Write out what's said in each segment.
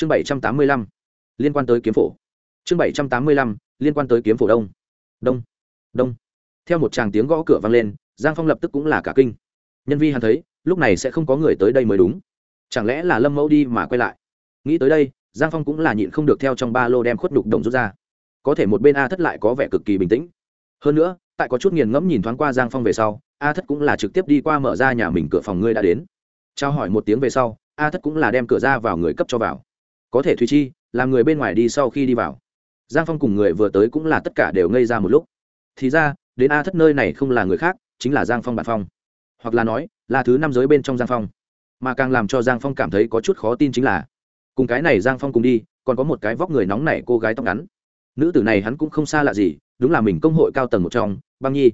chương bảy trăm tám mươi lăm, liên quan tới kiếm phổ. Chương bảy trăm tám mươi lăm, liên quan tới kiếm phổ đông. Đông đông. Theo một tràng tiếng gõ cửa vang lên, giang phong lập tức cũng là cả kinh. Nhân vi hắn thấy, lúc này sẽ không có người tới đây mới đúng. Chẳng lẽ là lâm mẫu đi mà quay lại? Nghĩ tới đây, giang phong cũng là nhịn không được theo trong ba lô đem khuất đục đồng rút ra. Có thể một bên a thất lại có vẻ cực kỳ bình tĩnh. Hơn nữa, tại có chút nghiền ngẫm nhìn thoáng qua giang phong về sau, a thất cũng là trực tiếp đi qua mở ra nhà mình cửa phòng ngươi đã đến. Trao hỏi một tiếng về sau, a thất cũng là đem cửa ra vào người cấp cho vào có thể thùy chi, làm người bên ngoài đi sau khi đi vào. Giang phong cùng người vừa tới cũng là tất cả đều ngây ra một lúc. Thì ra, đến a thất nơi này không là người khác, chính là giang phong bản phong. Hoặc là nói, là thứ năm giới bên trong giang phong. Mà càng làm cho giang phong cảm thấy có chút khó tin chính là, cùng cái này giang phong cùng đi, còn có một cái vóc người nóng nảy cô gái tóc ngắn. Nữ tử này hắn cũng không xa lạ gì, đúng là mình công hội cao tầng một trong, băng nhi.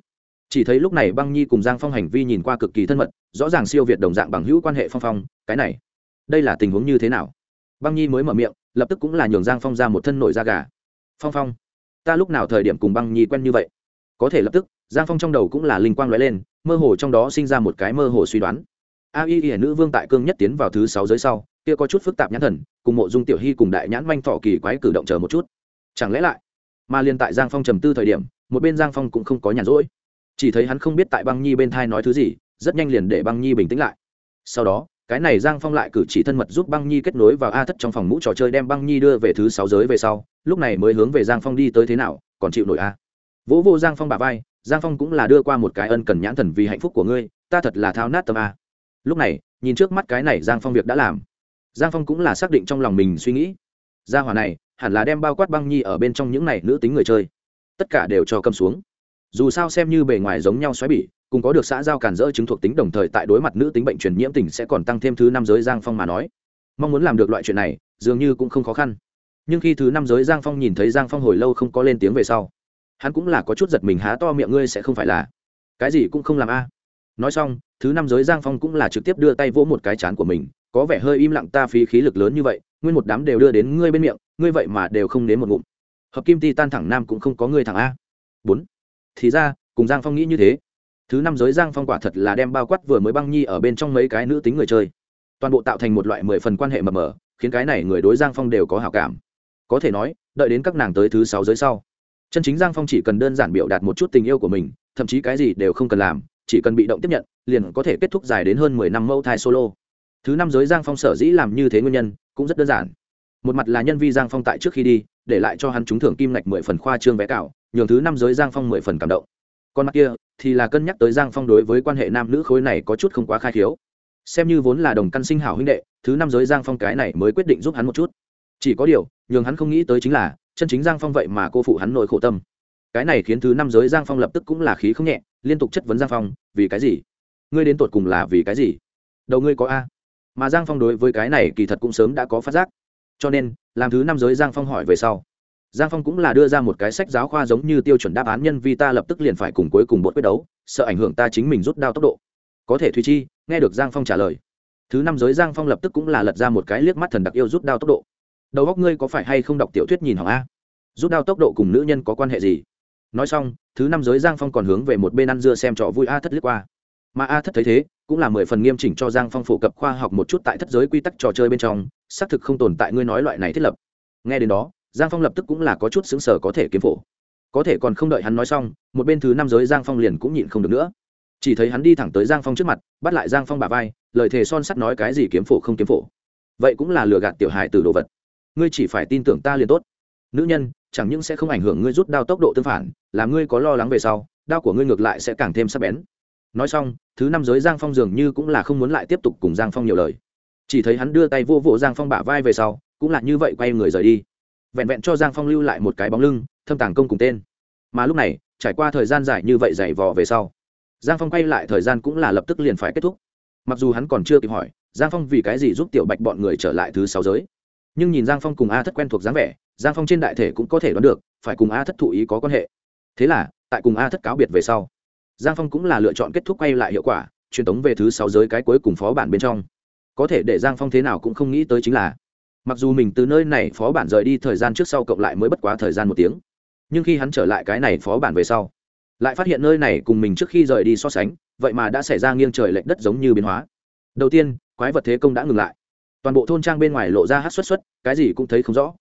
Chỉ thấy lúc này băng nhi cùng giang phong hành vi nhìn qua cực kỳ thân mật, rõ ràng siêu việt đồng dạng bằng hữu quan hệ phong phong, cái này, đây là tình huống như thế nào? Băng nhi mới mở miệng, lập tức cũng là nhường giang phong ra một thân nổi da gà. Phong phong, ta lúc nào thời điểm cùng băng nhi quen như vậy? Có thể lập tức, giang phong trong đầu cũng là linh quang l ó e lên, mơ hồ trong đó sinh ra một cái mơ hồ suy đoán. A y y nữ vương tại cương nhất tiến vào thứ sáu giới sau, kia có chút phức tạp nhãn thần, cùng mộ dung tiểu hy cùng đại nhãn manh thọ kỳ quái cử động chờ một chút. Chẳng lẽ lại, mà liên tại giang phong trầm tư thời điểm, một bên giang phong cũng không có nhàn rỗi. Chỉ thấy hắn không biết tại băng nhi bên thai nói thứ gì, rất nhanh liền để băng nhi bình tĩnh lại. Sau đó cái này giang phong lại cử chỉ thân mật giúp băng nhi kết nối vào a thất trong phòng mũ trò chơi đem băng nhi đưa về thứ sáu giới về sau, lúc này mới hướng về giang phong đi tới thế nào, còn chịu nổi a. Vỗ vô giang phong bà vai, giang phong cũng là đưa qua một cái ân cần nhãn thần vì hạnh phúc của ngươi, ta thật là thao nát tâm a. Lúc này, nhìn trước mắt cái này giang phong việc đã làm, giang phong cũng là xác định trong lòng mình suy nghĩ. Gia hỏa này, hẳn là đem bao quát băng nhi ở bên trong những này nữ tính người chơi. Tất cả đều cho cầm xuống dù sao xem như bề ngoài giống nhau xoáy bỉ, cùng có được xã giao cản dỡ chứng thuộc tính đồng thời tại đối mặt nữ tính bệnh truyền nhiễm tình sẽ còn tăng thêm thứ năm giới giang phong mà nói. Mong muốn làm được loại chuyện này, dường như cũng không khó khăn. Nhưng khi thứ năm giới giang phong nhìn thấy giang phong hồi lâu không có lên tiếng về sau, hắn cũng là có chút giật mình há to miệng ngươi sẽ không phải là. Cái gì cũng không làm a. Nói xong, thứ năm giới giang phong cũng là trực tiếp đưa tay vỗ một cái chán của mình, có vẻ hơi im lặng ta phí khí lực lớn như vậy, nguyên một đám đều đưa đến ngươi bên miệng, ngươi vậy mà đều không đến một ngụm. Hợp kim ti tan thẳng nam cũng không có ngươi thẳng a. Bốn thì ra, cùng giang phong nghĩ như thế. Thứ năm giới giang phong quả thật là đem bao quát vừa mới băng nhi ở bên trong mấy cái nữ tính người chơi. Toàn bộ tạo thành một loại mười phần quan hệ mập mờ, khiến cái này người đối giang phong đều có hảo cảm. Có thể nói, đợi đến các nàng tới thứ sáu giới sau, chân chính giang phong chỉ cần đơn giản biểu đạt một chút tình yêu của mình, thậm chí cái gì đều không cần làm, chỉ cần bị động tiếp nhận, liền có thể kết thúc dài đến hơn mười năm mẫu thai solo. Thứ năm giới giang phong sở dĩ làm như thế nguyên nhân cũng rất đơn giản. Một mặt là nhân vi giang phong tại trước khi đi để lại cho hắn trúng thưởng kim ngạch mười phần khoa trương vé cạo nhường thứ năm giới giang phong mười phần cảm động. Còn mặt kia, thì là cân nhắc tới giang phong đối với quan hệ nam nữ khối này có chút không quá khai khiếu. Xem như vốn là đồng căn sinh hảo huynh đệ, thứ năm giới giang phong cái này mới quyết định giúp hắn một chút. Chỉ có điều, nhường hắn không nghĩ tới chính là, chân chính giang phong vậy mà cô phụ hắn nội khổ tâm. Cái này khiến thứ năm giới giang phong lập tức cũng là khí không nhẹ, liên tục chất vấn giang phong, vì cái gì? Ngươi đến tột cùng là vì cái gì? Đầu ngươi có a. Mà giang phong đối với cái này kỳ thật cũng sớm đã có phát giác. Cho nên làm thứ năm giới giang phong hỏi về sau. Giang phong cũng là đưa ra một cái sách giáo khoa giống như tiêu chuẩn đáp án nhân vi ta lập tức liền phải cùng cuối cùng bột quyết đấu, sợ ảnh hưởng ta chính mình rút đao tốc độ. Có thể thùy chi, nghe được giang phong trả lời. Thứ năm giới giang phong lập tức cũng là lật ra một cái liếc mắt thần đặc yêu rút đao tốc độ. Đầu góc ngươi có phải hay không đọc tiểu thuyết nhìn hỏng a? Rút đao tốc độ cùng nữ nhân có quan hệ gì? Nói xong, thứ năm giới giang phong còn hướng về một bên ăn dưa xem trò vui a thất liếc qua. Mà a thất thấy thế, cũng là mười phần nghiêm chỉnh cho giang phong phổ cập khoa học một chút tại thất giới quy tắc trò chơi bên trong xác thực không tồn tại ngươi nói loại này thiết lập. Nghe đến đó, giang phong lập tức cũng là có chút xứng sở có thể kiếm phổ. Có thể còn không đợi hắn nói xong, một bên thứ năm giới giang phong liền cũng nhịn không được nữa. Chỉ thấy hắn đi thẳng tới giang phong trước mặt, bắt lại giang phong bà vai, lời thề son sắt nói cái gì kiếm phổ không kiếm phổ. Vậy cũng là lừa gạt tiểu hài từ đồ vật. Ngươi chỉ phải tin tưởng ta liền tốt. Nữ nhân, chẳng những sẽ không ảnh hưởng ngươi rút đao tốc độ tương phản, là ngươi có lo lắng về sau, đao của ngươi ngược lại sẽ càng thêm sắc bén. Nói xong, thứ năm giới giang phong dường như cũng là không muốn lại tiếp tục cùng giang phong nhiều lời chỉ thấy hắn đưa tay vô vỗ giang phong bả vai về sau, cũng là như vậy quay người rời đi. Vẹn vẹn cho giang phong lưu lại một cái bóng lưng, thâm tàng công cùng tên. Mà lúc này, trải qua thời gian dài như vậy dày vò về sau, giang phong quay lại thời gian cũng là lập tức liền phải kết thúc. Mặc dù hắn còn chưa kịp hỏi, giang phong vì cái gì giúp tiểu bạch bọn người trở lại thứ sáu giới. Nhưng nhìn giang phong cùng a thất quen thuộc dáng vẻ, giang phong trên đại thể cũng có thể đoán được, phải cùng a thất thụ ý có quan hệ. Thế là, tại cùng a thất cáo biệt về sau, giang phong cũng là lựa chọn kết thúc quay lại hiệu quả, truyền tống về thứ sáu giới cái cuối cùng phó bản bên trong có thể để giang phong thế nào cũng không nghĩ tới chính là, mặc dù mình từ nơi này phó bản rời đi thời gian trước sau cộng lại mới bất quá thời gian một tiếng, nhưng khi hắn trở lại cái này phó bản về sau, lại phát hiện nơi này cùng mình trước khi rời đi so sánh, vậy mà đã xảy ra nghiêng trời lệch đất giống như biến hóa. Đầu tiên, quái vật thế công đã ngừng lại. Toàn bộ thôn trang bên ngoài lộ ra hát xuất xuất, cái gì cũng thấy không rõ.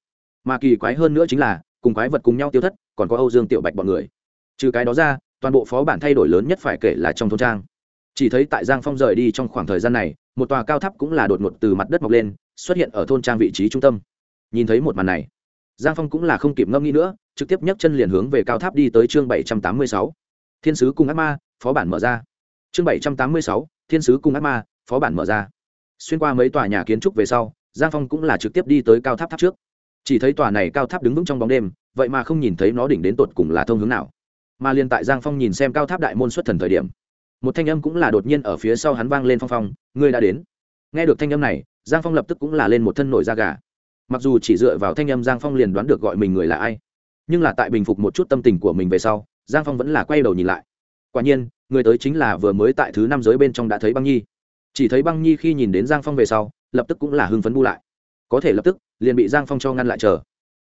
Mà kỳ quái hơn nữa chính là, cùng quái vật cùng nhau tiêu thất, còn có âu dương tiểu bạch bọn người. Trừ cái đó ra, toàn bộ phó bản thay đổi lớn nhất phải kể là trong thôn trang. Chỉ thấy tại giang phong rời đi trong khoảng thời gian này một tòa cao tháp cũng là đột ngột từ mặt đất mọc lên, xuất hiện ở thôn trang vị trí trung tâm. Nhìn thấy một màn này, giang phong cũng là không kịp ngâm nghĩ nữa, trực tiếp nhấc chân liền hướng về cao tháp đi tới chương bảy trăm tám mươi sáu. Thiên sứ cùng ác ma, phó bản mở ra. Chương bảy trăm tám mươi sáu, thiên sứ cùng ác ma, phó bản mở ra. Xuyên qua mấy tòa nhà kiến trúc về sau, giang phong cũng là trực tiếp đi tới cao tháp tháp trước. Chỉ thấy tòa này cao tháp đứng vững trong bóng đêm, vậy mà không nhìn thấy nó đỉnh đến tột cùng là thông hướng nào. Mà liên tại giang phong nhìn xem cao tháp đại môn xuất thần thời điểm một thanh âm cũng là đột nhiên ở phía sau hắn vang lên phong phong, ngươi đã đến. Nghe được thanh âm này, giang phong lập tức cũng là lên một thân nổi da gà. Mặc dù chỉ dựa vào thanh âm giang phong liền đoán được gọi mình người là ai, nhưng là tại bình phục một chút tâm tình của mình về sau, giang phong vẫn là quay đầu nhìn lại. Quả nhiên, người tới chính là vừa mới tại thứ năm giới bên trong đã thấy băng nhi. Chỉ thấy băng nhi khi nhìn đến giang phong về sau, lập tức cũng là hưng phấn bu lại. Có thể lập tức, liền bị giang phong cho ngăn lại chờ.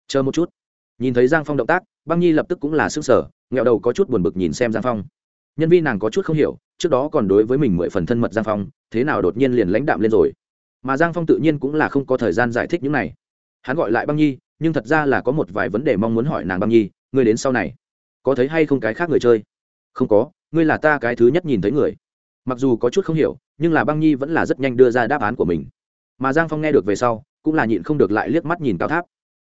Chờ một chút. Nhìn thấy giang phong động tác, băng nhi lập tức cũng là s ư n g sở nghẹo đầu có chút buồn bực nhìn xem giang phong nhân viên nàng có chút không hiểu, trước đó còn đối với mình mười phần thân mật giang phong, thế nào đột nhiên liền lãnh đạm lên rồi. Mà giang phong tự nhiên cũng là không có thời gian giải thích những này. Hắn gọi lại băng nhi, nhưng thật ra là có một vài vấn đề mong muốn hỏi nàng băng nhi, ngươi đến sau này, có thấy hay không cái khác người chơi? Không có, ngươi là ta cái thứ nhất nhìn thấy người. Mặc dù có chút không hiểu, nhưng là băng nhi vẫn là rất nhanh đưa ra đáp án của mình. Mà giang phong nghe được về sau, cũng là nhịn không được lại liếc mắt nhìn cao tháp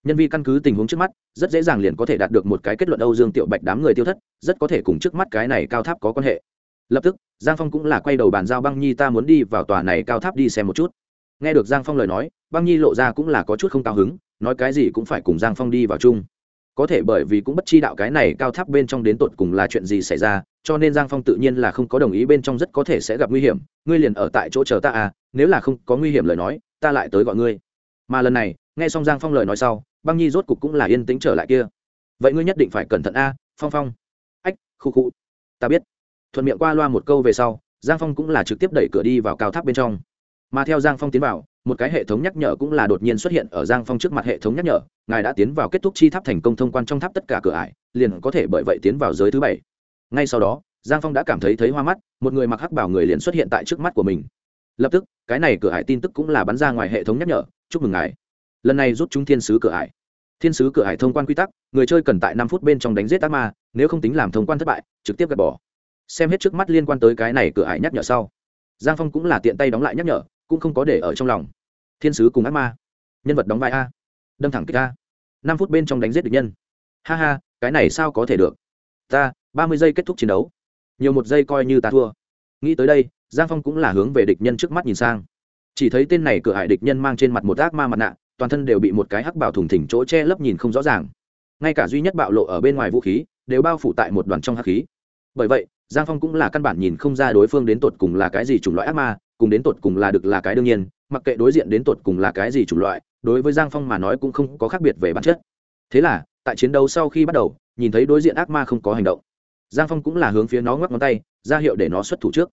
nhân vi căn cứ tình huống trước mắt, rất dễ dàng liền có thể đạt được một cái kết luận âu dương tiểu bạch đám người tiêu thất, rất có thể cùng trước mắt cái này cao tháp có quan hệ. Lập tức, giang phong cũng là quay đầu bàn giao băng nhi ta muốn đi vào tòa này cao tháp đi xem một chút. Nghe được giang phong lời nói, băng nhi lộ ra cũng là có chút không cao hứng, nói cái gì cũng phải cùng giang phong đi vào chung. Có thể bởi vì cũng bất chi đạo cái này cao tháp bên trong đến tột cùng là chuyện gì xảy ra, cho nên giang phong tự nhiên là không có đồng ý bên trong rất có thể sẽ gặp nguy hiểm. Ngươi liền ở tại chỗ chờ ta à nếu là không có nguy hiểm lời nói, ta lại tới gọi ngươi. Mà lần này nghe xong giang phong lời nói sau, băng nhi rốt cục cũng là yên tĩnh trở lại kia. Vậy ngươi nhất định phải cẩn thận a, phong phong. Ách, khu khu. Ta biết. Thuận miệng qua loa một câu về sau, giang phong cũng là trực tiếp đẩy cửa đi vào cao tháp bên trong. Mà theo giang phong tiến vào, một cái hệ thống nhắc nhở cũng là đột nhiên xuất hiện ở giang phong trước mặt hệ thống nhắc nhở, ngài đã tiến vào kết thúc chi tháp thành công thông quan trong tháp tất cả cửa ải, liền có thể bởi vậy tiến vào giới thứ bảy. Ngay sau đó, giang phong đã cảm thấy thấy hoa mắt, một người mặc hắc bảo người liền xuất hiện tại trước mắt của mình. Lập tức, cái này cửa ải tin tức cũng là bắn ra ngoài hệ thống nhắc nhở, chúc mừng ngài lần này rút chúng thiên sứ cửa ải. Thiên sứ cửa ải thông quan quy tắc, người chơi cần tại năm phút bên trong đánh giết ác ma, nếu không tính làm thông quan thất bại, trực tiếp gạt bỏ. Xem hết trước mắt liên quan tới cái này cửa ải nhắc nhở sau. Giang phong cũng là tiện tay đóng lại nhắc nhở, cũng không có để ở trong lòng. Thiên sứ cùng ác ma. Nhân vật đóng vai a. Đâm thẳng kích a. Năm phút bên trong đánh giết địch nhân. Ha ha, cái này sao có thể được? Ta, ba mươi giây kết thúc chiến đấu. Nhiều một giây coi như ta thua. Nghĩ tới đây, giang phong cũng là hướng về địch nhân trước mắt nhìn sang. Chỉ thấy tên này cửa hại địch nhân mang trên mặt một ác ma mặt nạ toàn thân đều bị một cái hắc bảo thủng thỉnh chỗ che lấp nhìn không rõ ràng. Ngay cả duy nhất bạo lộ ở bên ngoài vũ khí, đều bao phủ tại một đoàn trong hắc khí. Bởi vậy, giang phong cũng là căn bản nhìn không ra đối phương đến tột cùng là cái gì chủng loại ác ma, cùng đến tột cùng là được là cái đương nhiên, mặc kệ đối diện đến tột cùng là cái gì chủng loại, đối với giang phong mà nói cũng không có khác biệt về bản chất. Thế là, tại chiến đấu sau khi bắt đầu, nhìn thấy đối diện ác ma không có hành động. Giang phong cũng là hướng phía nó ngoắc ngón tay, ra hiệu để nó xuất thủ trước.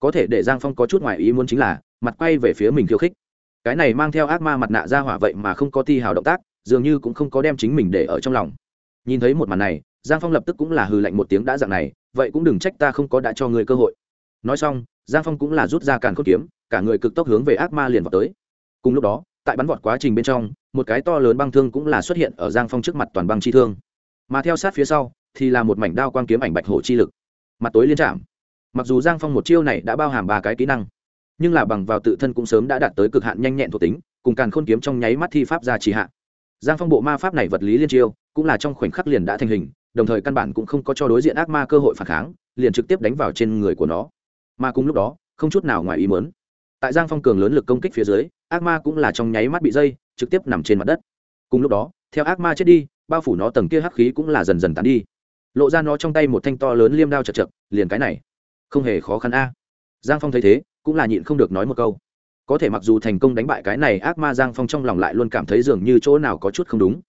Có thể để giang phong có chút ngoài ý muốn chính là, mặt quay về phía mình khiêu khích cái này mang theo ác ma mặt nạ ra hỏa vậy mà không có thi hào động tác, dường như cũng không có đem chính mình để ở trong lòng. Nhìn thấy một màn này, giang phong lập tức cũng là hừ lạnh một tiếng đã dạng này, vậy cũng đừng trách ta không có đã cho người cơ hội. Nói xong, giang phong cũng là rút ra càn khốc kiếm, cả người cực tốc hướng về ác ma liền vào tới. Cùng lúc đó, tại bắn vọt quá trình bên trong, một cái to lớn băng thương cũng là xuất hiện ở giang phong trước mặt toàn băng chi thương. Mà theo sát phía sau, thì là một mảnh đao quang kiếm ảnh bạch hổ chi lực. Mặt tối liên trạm. Mặc dù giang phong một chiêu này đã bao hàm ba cái kỹ năng nhưng là bằng vào tự thân cũng sớm đã đạt tới cực hạn nhanh nhẹn thuộc tính, cùng càn khôn kiếm trong nháy mắt thi pháp ra trì hạ. Giang phong bộ ma pháp này vật lý liên chiêu, cũng là trong khoảnh khắc liền đã thành hình, đồng thời căn bản cũng không có cho đối diện ác ma cơ hội phản kháng, liền trực tiếp đánh vào trên người của nó. Mà cùng lúc đó, không chút nào ngoài ý mớn tại giang phong cường lớn lực công kích phía dưới, ác ma cũng là trong nháy mắt bị dây, trực tiếp nằm trên mặt đất. Cùng lúc đó, theo ác ma chết đi, bao phủ nó tầng kia hắc khí cũng là dần dần tán đi. Lộ ra nó trong tay một thanh to lớn liêm đao chật chật, liền cái này. Không hề khó khăn a. Giang phong thấy thế cũng là nhịn không được nói một câu. Có thể mặc dù thành công đánh bại cái này ác ma giang phong trong lòng lại luôn cảm thấy dường như chỗ nào có chút không đúng.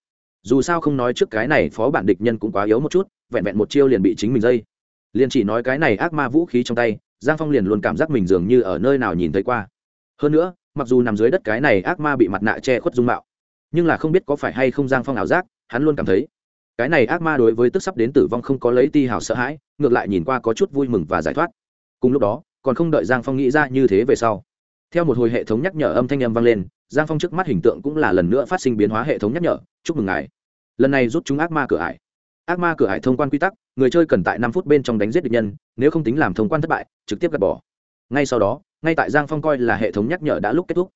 Dù sao không nói trước cái này phó bản địch nhân cũng quá yếu một chút, vẹn vẹn một chiêu liền bị chính mình dây. Liền chỉ nói cái này ác ma vũ khí trong tay, giang phong liền luôn cảm giác mình dường như ở nơi nào nhìn thấy qua. Hơn nữa, mặc dù nằm dưới đất cái này ác ma bị mặt nạ che khuất dung mạo, nhưng là không biết có phải hay không giang phong ảo giác, hắn luôn cảm thấy, cái này ác ma đối với tức sắp đến tử vong không có lấy ti hào sợ hãi, ngược lại nhìn qua có chút vui mừng và giải thoát. Cùng lúc đó còn không đợi giang phong nghĩ ra như thế về sau. Theo một hồi hệ thống nhắc nhở âm thanh âm vang lên, giang phong trước mắt hình tượng cũng là lần nữa phát sinh biến hóa hệ thống nhắc nhở, chúc mừng ngài. Lần này rút chúng ác ma cửa ải. Ác ma cửa ải thông quan quy tắc, người chơi cần tại năm phút bên trong đánh giết địch nhân, nếu không tính làm thông quan thất bại, trực tiếp gạt bỏ. Ngay sau đó, ngay tại giang phong coi là hệ thống nhắc nhở đã lúc kết thúc,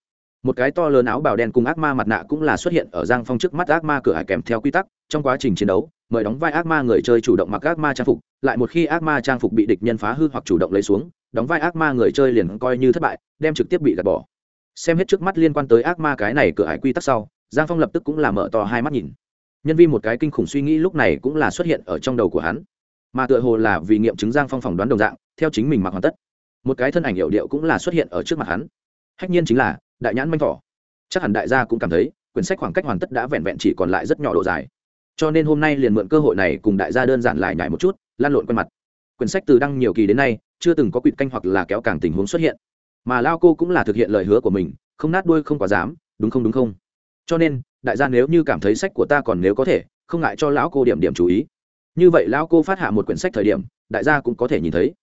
một cái to lớn áo bào đen cùng ác ma mặt nạ cũng là xuất hiện ở giang phong trước mắt ác ma cửa hải kèm theo quy tắc, trong quá trình chiến đấu, mời đóng vai ác ma người chơi chủ động mặc ác ma trang phục, lại một khi ác ma trang phục bị địch nhân phá hư hoặc chủ động lấy xuống đóng vai ác ma người chơi liền coi như thất bại, đem trực tiếp bị gạt bỏ. Xem hết trước mắt liên quan tới ác ma cái này cửa hải quy tắc sau, giang phong lập tức cũng là mở to hai mắt nhìn. Nhân viên một cái kinh khủng suy nghĩ lúc này cũng là xuất hiện ở trong đầu của hắn. Mà tựa hồ là vì nghiệm chứng giang phong phỏng đoán đồng dạng, theo chính mình mặc hoàn tất. Một cái thân ảnh hiệu điệu cũng là xuất hiện ở trước mặt hắn. Hách nhiên chính là đại nhãn manh thỏ. Chắc hẳn đại gia cũng cảm thấy, quyển sách khoảng cách hoàn tất đã vẹn vẹn chỉ còn lại rất nhỏ độ dài. Cho nên hôm nay liền mượn cơ hội này cùng đại gia đơn giản lại nhải một chút lan lộn quen mặt. Quyển sách từ đăng nhiều kỳ đến nay chưa từng có quỵt canh hoặc là kéo càng tình huống xuất hiện. Mà lao cô cũng là thực hiện lời hứa của mình, không nát đuôi không quá dám, đúng không đúng không? Cho nên, đại gia nếu như cảm thấy sách của ta còn nếu có thể, không ngại cho lão cô điểm điểm chú ý. Như vậy lão cô phát hạ một quyển sách thời điểm, đại gia cũng có thể nhìn thấy.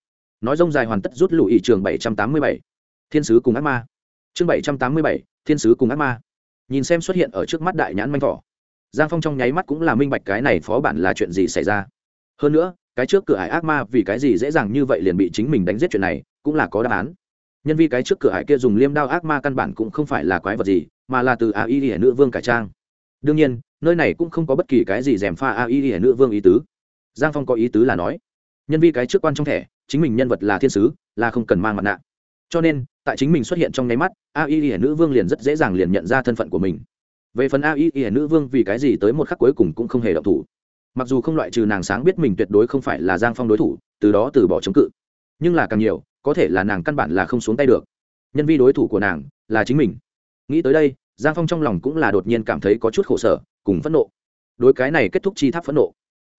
Nói rông dài hoàn tất rút lùi trường bảy trăm tám mươi bảy. Thiên sứ cùng ác ma. Chương bảy trăm tám mươi bảy, thiên sứ cùng ác ma. Nhìn xem xuất hiện ở trước mắt đại nhãn manh thỏ. Giang phong trong nháy mắt cũng là minh bạch cái này phó bản là chuyện gì xảy ra. Hơn nữa cái trước cửa ải ác ma vì cái gì dễ dàng như vậy liền bị chính mình đánh giết chuyện này, cũng là có đáp án. Nhân vì cái trước cửa ải kia dùng liêm đao ác ma căn bản cũng không phải là quái vật gì, mà là từ a y hiển nữ vương cải trang. Đương nhiên, nơi này cũng không có bất kỳ cái gì d è m pha a y hiển nữ vương ý tứ. Giang phong có ý tứ là nói, nhân vi cái trước quan trong thẻ, chính mình nhân vật là thiên sứ, là không cần mang mặt nạ. Cho nên, tại chính mình xuất hiện trong nháy mắt, a y hiển nữ vương liền rất dễ dàng liền nhận ra thân phận của mình. Về phần a y hiển nữ vương vì cái gì tới một khắc cuối cùng cũng không hề động thủ mặc dù không loại trừ nàng sáng biết mình tuyệt đối không phải là giang phong đối thủ, từ đó từ bỏ chống cự. Nhưng là càng nhiều, có thể là nàng căn bản là không xuống tay được. Nhân vi đối thủ của nàng là chính mình. Nghĩ tới đây, giang phong trong lòng cũng là đột nhiên cảm thấy có chút khổ sở, cùng phẫn nộ. Đối cái này kết thúc chi tháp phẫn nộ.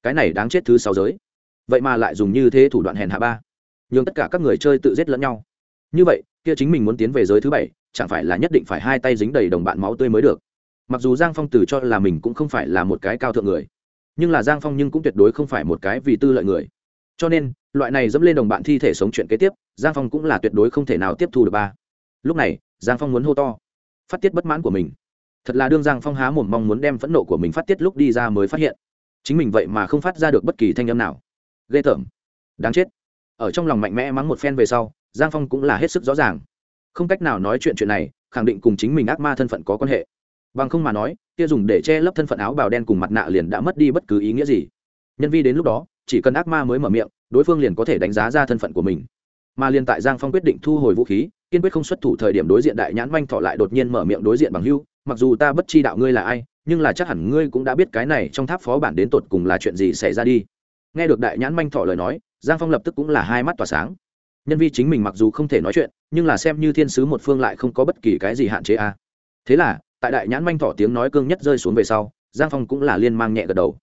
Cái này đáng chết thứ sáu giới. Vậy mà lại dùng như thế thủ đoạn hèn hạ ba. Nhường tất cả các người chơi tự giết lẫn nhau. Như vậy, kia chính mình muốn tiến về giới thứ bảy, chẳng phải là nhất định phải hai tay dính đầy đồng bạn máu tươi mới được. Mặc dù giang phong từ cho là mình cũng không phải là một cái cao thượng người nhưng là giang phong nhưng cũng tuyệt đối không phải một cái vì tư lợi người. Cho nên, loại này dẫm lên đồng bạn thi thể sống chuyện kế tiếp, giang phong cũng là tuyệt đối không thể nào tiếp thu được ba. Lúc này, giang phong muốn hô to, phát tiết bất mãn của mình. Thật là đương giang phong há mồm mong muốn đem phẫn nộ của mình phát tiết lúc đi ra mới phát hiện. Chính mình vậy mà không phát ra được bất kỳ thanh âm nào. Ghê tởm. Đáng chết. Ở trong lòng mạnh mẽ mắng một phen về sau, giang phong cũng là hết sức rõ ràng. Không cách nào nói chuyện chuyện này, khẳng định cùng chính mình ác ma thân phận có quan hệ bằng không mà nói, kia dùng để che lấp thân phận áo bào đen cùng mặt nạ liền đã mất đi bất cứ ý nghĩa gì. Nhân vi đến lúc đó, chỉ cần ác ma mới mở miệng, đối phương liền có thể đánh giá ra thân phận của mình. Mà liền tại giang phong quyết định thu hồi vũ khí, kiên quyết không xuất thủ thời điểm đối diện đại nhãn manh thọ lại đột nhiên mở miệng đối diện bằng hưu, mặc dù ta bất chi đạo ngươi là ai, nhưng là chắc hẳn ngươi cũng đã biết cái này trong tháp phó bản đến tột cùng là chuyện gì xảy ra đi. Nghe được đại nhãn manh thọ lời nói, giang phong lập tức cũng là hai mắt tỏa sáng. Nhân vi chính mình mặc dù không thể nói chuyện, nhưng là xem như thiên sứ một phương lại không có bất kỳ cái gì hạn chế a. À. thế là tại đại nhãn manh thỏ tiếng nói cương nhất rơi xuống về sau, giang phong cũng là liên mang nhẹ gật đầu.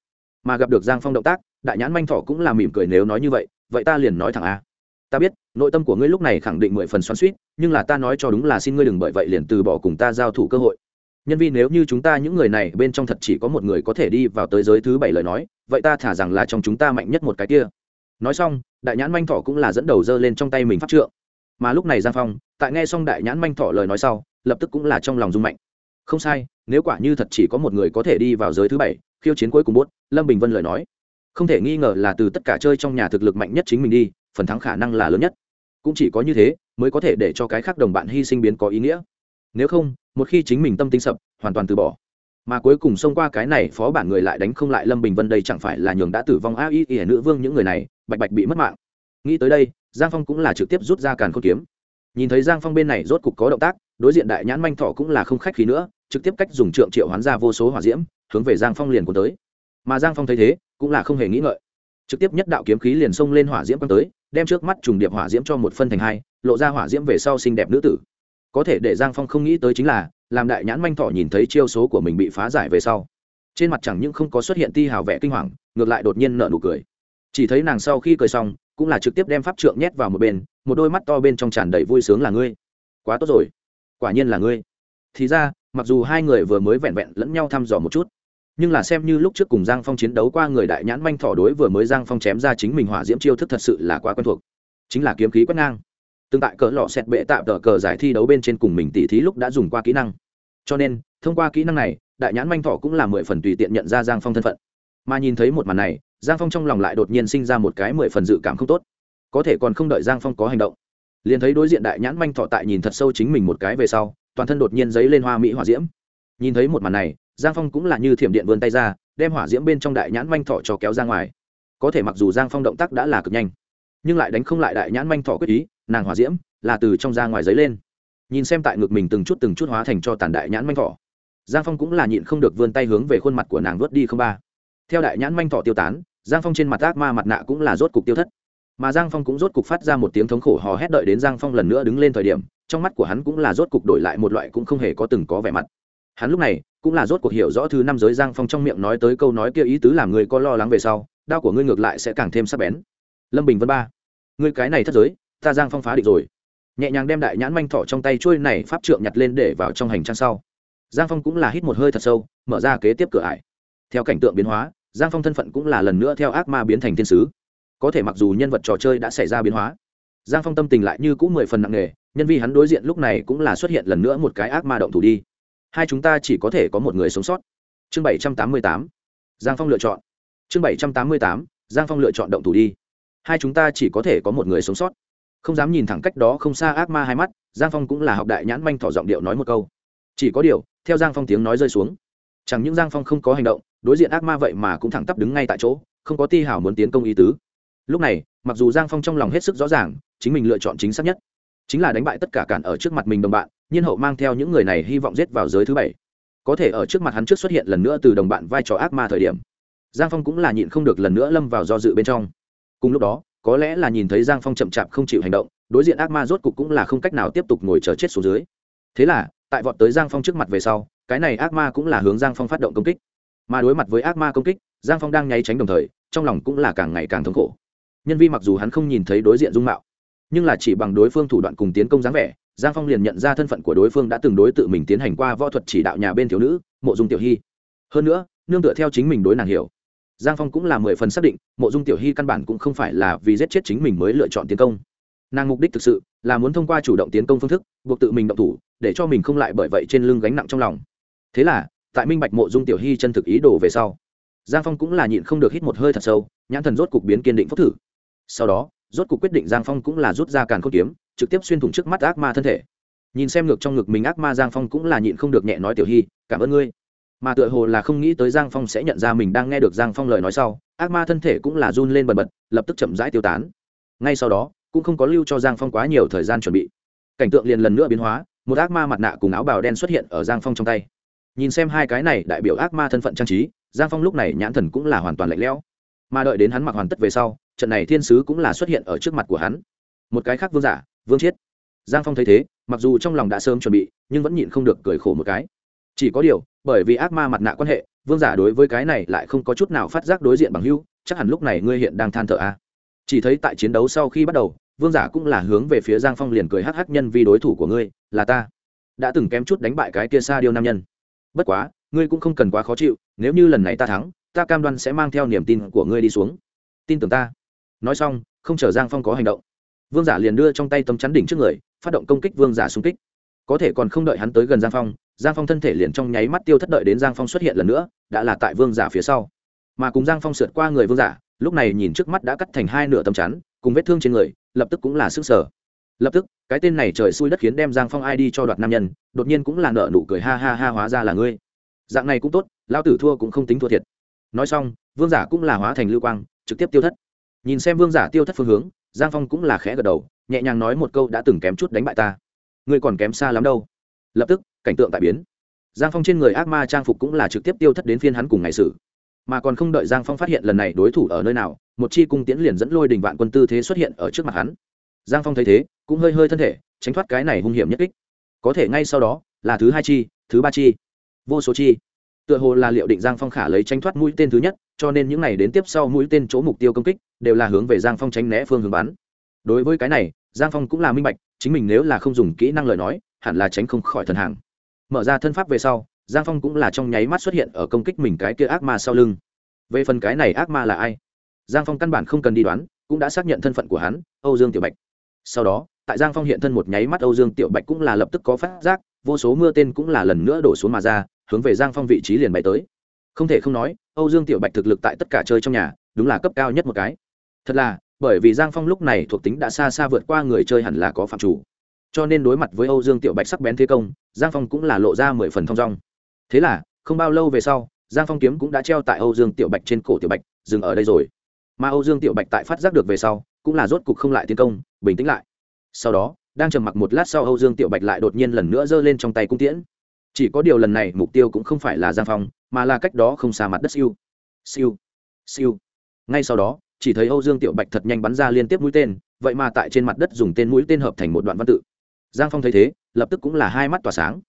Mà gặp được giang phong động tác, đại nhãn manh thỏ cũng là mỉm cười nếu nói như vậy vậy ta liền nói thẳng a. Ta biết, nội tâm của ngươi lúc này khẳng định mười phần xoắn suýt nhưng là ta nói cho đúng là xin ngươi đừng bởi vậy liền từ bỏ cùng ta giao thủ cơ hội. Nhân viên nếu như chúng ta những người này bên trong thật chỉ có một người có thể đi vào tới giới thứ bảy lời nói, vậy ta thả rằng là trong chúng ta mạnh nhất một cái kia. Nói xong, đại nhãn manh thỏ cũng là dẫn đầu giơ lên trong tay mình phát trượng. Mà lúc này giang phong, tại nghe xong đại nhãn manh thỏ lời nói sau, lập tức cũng là trong lòng rung mạnh không sai, nếu quả như thật chỉ có một người có thể đi vào giới thứ bảy, khiêu chiến cuối cùng bốt lâm bình vân lời nói. Không thể nghi ngờ là từ tất cả chơi trong nhà thực lực mạnh nhất chính mình đi, phần thắng khả năng là lớn nhất. Cũng chỉ có như thế, mới có thể để cho cái khác đồng bạn hy sinh biến có ý nghĩa. Nếu không, một khi chính mình tâm tính sập, hoàn toàn từ bỏ. Mà cuối cùng xông qua cái này phó bản người lại đánh không lại lâm bình vân đây chẳng phải là nhường đã tử vong a y ỉa nữ vương những người này, bạch bạch bị mất mạng. Nghĩ tới đây, giang phong cũng là trực tiếp rút ra càn khôn kiếm. Nhìn thấy giang phong bên này rốt cục có động tác đối diện đại nhãn manh thọ cũng là không khách khí nữa, trực tiếp cách dùng trượng triệu hoán ra vô số hỏa diễm, hướng về giang phong liền của tới. Mà giang phong thấy thế, cũng là không hề nghĩ ngợi. Trực tiếp nhất đạo kiếm khí liền xông lên hỏa diễm quăng tới, đem trước mắt trùng điệp hỏa diễm cho một phân thành hai, lộ ra hỏa diễm về sau xinh đẹp nữ tử. Có thể để giang phong không nghĩ tới chính là, làm đại nhãn manh thọ nhìn thấy chiêu số của mình bị phá giải về sau, trên mặt chẳng những không có xuất hiện ti hào vẻ kinh hoàng, ngược lại đột nhiên nợ nụ cười. Chỉ thấy nàng sau khi cười xong, cũng là trực tiếp đem pháp trượng nhét vào một bên, một đôi mắt to bên trong tràn đầy vui sướng là ngươi. Quá tốt rồi quả nhiên là ngươi. Thì ra, mặc dù hai người vừa mới vẹn vẹn lẫn nhau thăm dò một chút, nhưng là xem như lúc trước cùng giang phong chiến đấu qua người đại nhãn manh thỏ đối vừa mới giang phong chém ra chính mình hỏa diễm chiêu thức thật sự là quá quen thuộc. Chính là kiếm khí quét ngang. Tương tại cỡ lọ xẹt bệ tạo tờ cờ giải thi đấu bên trên cùng mình tỉ thí lúc đã dùng qua kỹ năng. Cho nên, thông qua kỹ năng này, đại nhãn manh Thỏ cũng là mười phần tùy tiện nhận ra giang phong thân phận. Mà nhìn thấy một màn này, giang phong trong lòng lại đột nhiên sinh ra một cái mười phần dự cảm không tốt. Có thể còn không đợi giang phong có hành động liền thấy đối diện đại nhãn manh thọ tại nhìn thật sâu chính mình một cái về sau, toàn thân đột nhiên dấy lên hoa mỹ hỏa diễm. Nhìn thấy một màn này, giang phong cũng là như thiểm điện vươn tay ra, đem hỏa diễm bên trong đại nhãn manh thọ cho kéo ra ngoài. Có thể mặc dù giang phong động tác đã là cực nhanh, nhưng lại đánh không lại đại nhãn manh thọ quyết ý, nàng hỏa diễm là từ trong ra ngoài giấy lên. Nhìn xem tại ngực mình từng chút từng chút hóa thành cho tàn đại nhãn manh thọ, giang phong cũng là nhịn không được vươn tay hướng về khuôn mặt của nàng vớt đi không ba. Theo đại nhãn manh thọ tiêu tán, giang phong trên mặt ác ma mặt nạ cũng là rốt cục tiêu thất mà giang phong cũng rốt cục phát ra một tiếng thống khổ hò hét đợi đến giang phong lần nữa đứng lên thời điểm, trong mắt của hắn cũng là rốt cục đổi lại một loại cũng không hề có từng có vẻ mặt. Hắn lúc này cũng là rốt cuộc hiểu rõ thứ năm giới giang phong trong miệng nói tới câu nói kia ý tứ làm người có lo lắng về sau, đao của ngươi ngược lại sẽ càng thêm sắc bén. Lâm bình vân ba, ngươi cái này thất giới, ta giang phong phá địch rồi. Nhẹ nhàng đem đại nhãn manh thọ trong tay trôi này pháp trượng nhặt lên để vào trong hành trang sau. Giang phong cũng là hít một hơi thật sâu, mở ra kế tiếp cửa ải. Theo cảnh tượng biến hóa, giang phong thân phận cũng là lần nữa theo ác ma biến thành thiên sứ có thể mặc dù nhân vật trò chơi đã xảy ra biến hóa, giang phong tâm tình lại như cũng mười phần nặng nề, nhân vi hắn đối diện lúc này cũng là xuất hiện lần nữa một cái ác ma động thủ đi. Hai chúng ta chỉ có thể có một người sống sót. Chương bảy trăm tám mươi tám, giang phong lựa chọn. Chương bảy trăm tám mươi tám, giang phong lựa chọn động thủ đi. Hai chúng ta chỉ có thể có một người sống sót. Không dám nhìn thẳng cách đó không xa ác ma hai mắt, giang phong cũng là học đại nhãn manh thỏ giọng điệu nói một câu. Chỉ có điều, theo giang phong tiếng nói rơi xuống, chẳng những giang phong không có hành động, đối diện ác ma vậy mà cũng thẳng tắp đứng ngay tại chỗ, không có ti hảo muốn tiến công ý tứ lúc này, mặc dù giang phong trong lòng hết sức rõ ràng, chính mình lựa chọn chính xác nhất, chính là đánh bại tất cả cản ở trước mặt mình đồng bạn, nhiên hậu mang theo những người này hy vọng giết vào giới thứ bảy. Có thể ở trước mặt hắn trước xuất hiện lần nữa từ đồng bạn vai trò ác ma thời điểm, giang phong cũng là nhịn không được lần nữa lâm vào do dự bên trong. Cùng lúc đó, có lẽ là nhìn thấy giang phong chậm chạp không chịu hành động, đối diện ác ma rốt cục cũng là không cách nào tiếp tục ngồi chờ chết xuống dưới. Thế là, tại vọt tới giang phong trước mặt về sau, cái này ác ma cũng là hướng giang phong phát động công kích. Mà đối mặt với ác ma công kích, giang phong đang nháy tránh đồng thời, trong lòng cũng là càng ngày càng thống khổ nhân vi mặc dù hắn không nhìn thấy đối diện dung mạo, nhưng là chỉ bằng đối phương thủ đoạn cùng tiến công dáng vẻ, giang phong liền nhận ra thân phận của đối phương đã từng đối tự mình tiến hành qua võ thuật chỉ đạo nhà bên thiếu nữ, mộ dung tiểu hy. Hơn nữa, nương tựa theo chính mình đối nàng hiểu. Giang phong cũng là mười phần xác định, mộ dung tiểu hy căn bản cũng không phải là vì giết chết chính mình mới lựa chọn tiến công. Nàng mục đích thực sự là muốn thông qua chủ động tiến công phương thức, buộc tự mình động thủ, để cho mình không lại bởi vậy trên lưng gánh nặng trong lòng. Thế là, tại minh bạch mộ dung tiểu hy chân thực ý đồ về sau, giang phong cũng là nhịn không được hít một hơi thật sâu, nhãn thần rốt cục biến kiên định phúc thử sau đó, rốt cuộc quyết định giang phong cũng là rút ra càn k kiếm, trực tiếp xuyên thủng trước mắt ác ma thân thể. Nhìn xem ngược trong ngực mình ác ma giang phong cũng là nhịn không được nhẹ nói tiểu hy, cảm ơn ngươi. Mà tựa hồ là không nghĩ tới giang phong sẽ nhận ra mình đang nghe được giang phong lời nói sau, ác ma thân thể cũng là run lên bần bật, lập tức chậm rãi tiêu tán. Ngay sau đó, cũng không có lưu cho giang phong quá nhiều thời gian chuẩn bị. Cảnh tượng liền lần nữa biến hóa, một ác ma mặt nạ cùng áo bào đen xuất hiện ở giang phong trong tay. Nhìn xem hai cái này đại biểu ác ma thân phận trang trí, giang phong lúc này nhãn thần cũng là hoàn toàn lạnh lẽo. Mà đợi đến hắn mặc hoàn tất về sau trận này thiên sứ cũng là xuất hiện ở trước mặt của hắn. Một cái khác vương giả, vương chiết. Giang phong thấy thế, mặc dù trong lòng đã sớm chuẩn bị, nhưng vẫn nhịn không được cười khổ một cái. Chỉ có điều, bởi vì ác ma mặt nạ quan hệ, vương giả đối với cái này lại không có chút nào phát giác đối diện bằng hưu chắc hẳn lúc này ngươi hiện đang than thở a à. chỉ thấy tại chiến đấu sau khi bắt đầu, vương giả cũng là hướng về phía giang phong liền cười hắc hắc nhân vì đối thủ của ngươi, là ta. Đã từng kém chút đánh bại cái kia xa điêu nam nhân. Bất quá, ngươi cũng không cần quá khó chịu, nếu như lần này ta thắng, ta cam đoan sẽ mang theo niềm tin của ngươi đi xuống. Tin tưởng ta nói xong, không chờ giang phong có hành động, vương giả liền đưa trong tay tấm chắn đỉnh trước người, phát động công kích vương giả xung kích. Có thể còn không đợi hắn tới gần giang phong giang phong thân thể liền trong nháy mắt tiêu thất đợi đến giang phong xuất hiện lần nữa, đã là tại vương giả phía sau. Mà cùng giang phong sượt qua người vương giả, lúc này nhìn trước mắt đã cắt thành hai nửa tấm chắn, cùng vết thương trên người, lập tức cũng là sức sở. Lập tức, cái tên này trời xui đất khiến đem giang phong ai đi cho đoạt nam nhân, đột nhiên cũng là nợ nụ cười ha ha ha hóa ra là ngươi. Dạng này cũng tốt lao tử thua cũng không tính thua thiệt. Nói xong, vương giả cũng là hóa thành lưu quang, trực tiếp tiêu thất nhìn xem vương giả tiêu thất phương hướng, giang phong cũng là khẽ gật đầu, nhẹ nhàng nói một câu đã từng kém chút đánh bại ta. Ngươi còn kém xa lắm đâu. Lập tức, cảnh tượng tại biến. Giang phong trên người ác ma trang phục cũng là trực tiếp tiêu thất đến phiên hắn cùng ngày xử. Mà còn không đợi giang phong phát hiện lần này đối thủ ở nơi nào, một chi cung tiễn liền dẫn lôi đình vạn quân tư thế xuất hiện ở trước mặt hắn. Giang phong thấy thế, cũng hơi hơi thân thể, tránh thoát cái này hung hiểm nhất kích. Có thể ngay sau đó, là thứ hai chi, thứ ba chi. Vô số chi tựa hồ là liệu định giang phong khả lấy tránh thoát mũi tên thứ nhất, cho nên những n à y đến tiếp sau mũi tên chỗ mục tiêu công kích, đều là hướng về giang phong tránh né phương hướng bắn. Đối với cái này, giang phong cũng là minh bạch, chính mình nếu là không dùng kỹ năng lời nói, hẳn là tránh không khỏi thần hàng. Mở ra thân pháp về sau, giang phong cũng là trong nháy mắt xuất hiện ở công kích mình cái kia ác ma sau lưng. Về phần cái này ác ma là ai? Giang phong căn bản không cần đi đoán, cũng đã xác nhận thân phận của hắn, âu dương tiểu bạch. Sau đó, tại giang phong hiện thân một nháy mắt, âu dương tiểu bạch cũng là lập tức có phát giác, vô số mưa tên cũng là lần nữa đổ xuống mà ra hướng về giang phong vị trí liền bay tới. Không thể không nói, âu dương tiểu bạch thực lực tại tất cả chơi trong nhà, đúng là cấp cao nhất một cái. Thật là, bởi vì giang phong lúc này thuộc tính đã xa xa vượt qua người chơi hẳn là có phạm chủ. Cho nên đối mặt với âu dương tiểu bạch sắc bén thế công, giang phong cũng là lộ ra mười phần thong dong. Thế là, không bao lâu về sau, giang phong kiếm cũng đã treo tại âu dương tiểu bạch trên cổ tiểu bạch, dừng ở đây rồi. Mà âu dương tiểu bạch tại phát giác được về sau, cũng là rốt cục không lại tiến công, bình tĩnh lại. Sau đó, đang trầm mặc một lát sau âu dương tiểu bạch lại đột nhiên lần nữa giơ lên trong tay cung tiễn chỉ có điều lần này mục tiêu cũng không phải là giang phong, mà là cách đó không xa mặt đất siêu. Siêu. Siêu. Ngay sau đó, chỉ thấy âu dương tiểu bạch thật nhanh bắn ra liên tiếp mũi tên, vậy mà tại trên mặt đất dùng tên mũi tên hợp thành một đoạn văn tự. Giang phong thấy thế, lập tức cũng là hai mắt tỏa sáng.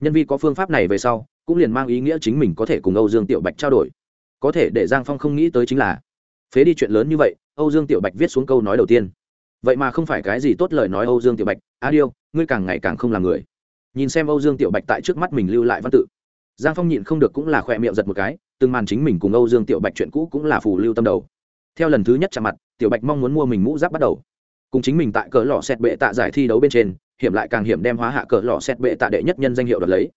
Nhân vi có phương pháp này về sau, cũng liền mang ý nghĩa chính mình có thể cùng âu dương tiểu bạch trao đổi. Có thể để giang phong không nghĩ tới chính là, phế đi chuyện lớn như vậy, âu dương tiểu bạch viết xuống câu nói đầu tiên. Vậy mà không phải cái gì tốt lời nói âu dương tiểu bạch, a điêu, ngươi càng ngày càng không là người nhìn xem âu dương tiểu bạch tại trước mắt mình lưu lại văn tự. Giang phong nhịn không được cũng là khỏe miệng giật một cái, từng màn chính mình cùng âu dương tiểu bạch chuyện cũ cũng là phù lưu tâm đầu. Theo lần thứ nhất chạm mặt, tiểu bạch mong muốn mua mình mũ giáp bắt đầu. Cùng chính mình tại cỡ lò xét bệ tạ giải thi đấu bên trên, hiểm lại càng hiểm đem hóa hạ cỡ lò xét bệ tạ đệ nhất nhân danh hiệu đoạt lấy.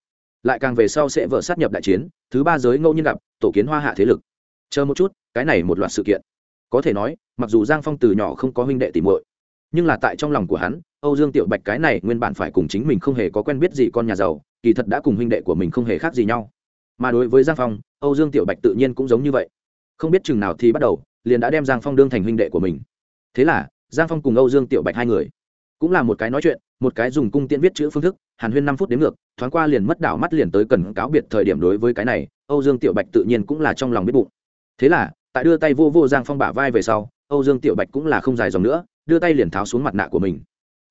Lại càng về sau sẽ vợ sát nhập đại chiến, thứ ba giới ngẫu nhiên gặp, tổ kiến hoa hạ thế lực. Chờ một chút, cái này một loạt sự kiện. Có thể nói, mặc dù giang phong từ nhỏ không có huynh đệ tìm muội nhưng là tại trong lòng của hắn, âu dương tiểu bạch cái này nguyên bản phải cùng chính mình không hề có quen biết gì con nhà giàu, kỳ thật đã cùng huynh đệ của mình không hề khác gì nhau. Mà đối với giang phong, âu dương tiểu bạch tự nhiên cũng giống như vậy. Không biết chừng nào thì bắt đầu, liền đã đem giang phong đương thành huynh đệ của mình. Thế là, giang phong cùng âu dương tiểu bạch hai người, cũng là một cái nói chuyện, một cái dùng cung tiễn viết chữ phương thức, hàn huyên năm phút đến ngược, thoáng qua liền mất đảo mắt liền tới cần cáo biệt thời điểm đối với cái này, âu dương tiểu bạch tự nhiên cũng là trong lòng biết bụng. Thế là, tại đưa tay vô vô giang phong bả vai về sau, âu dương tiểu bạch cũng là không dài dòng nữa đưa tay liền tháo xuống mặt nạ của mình.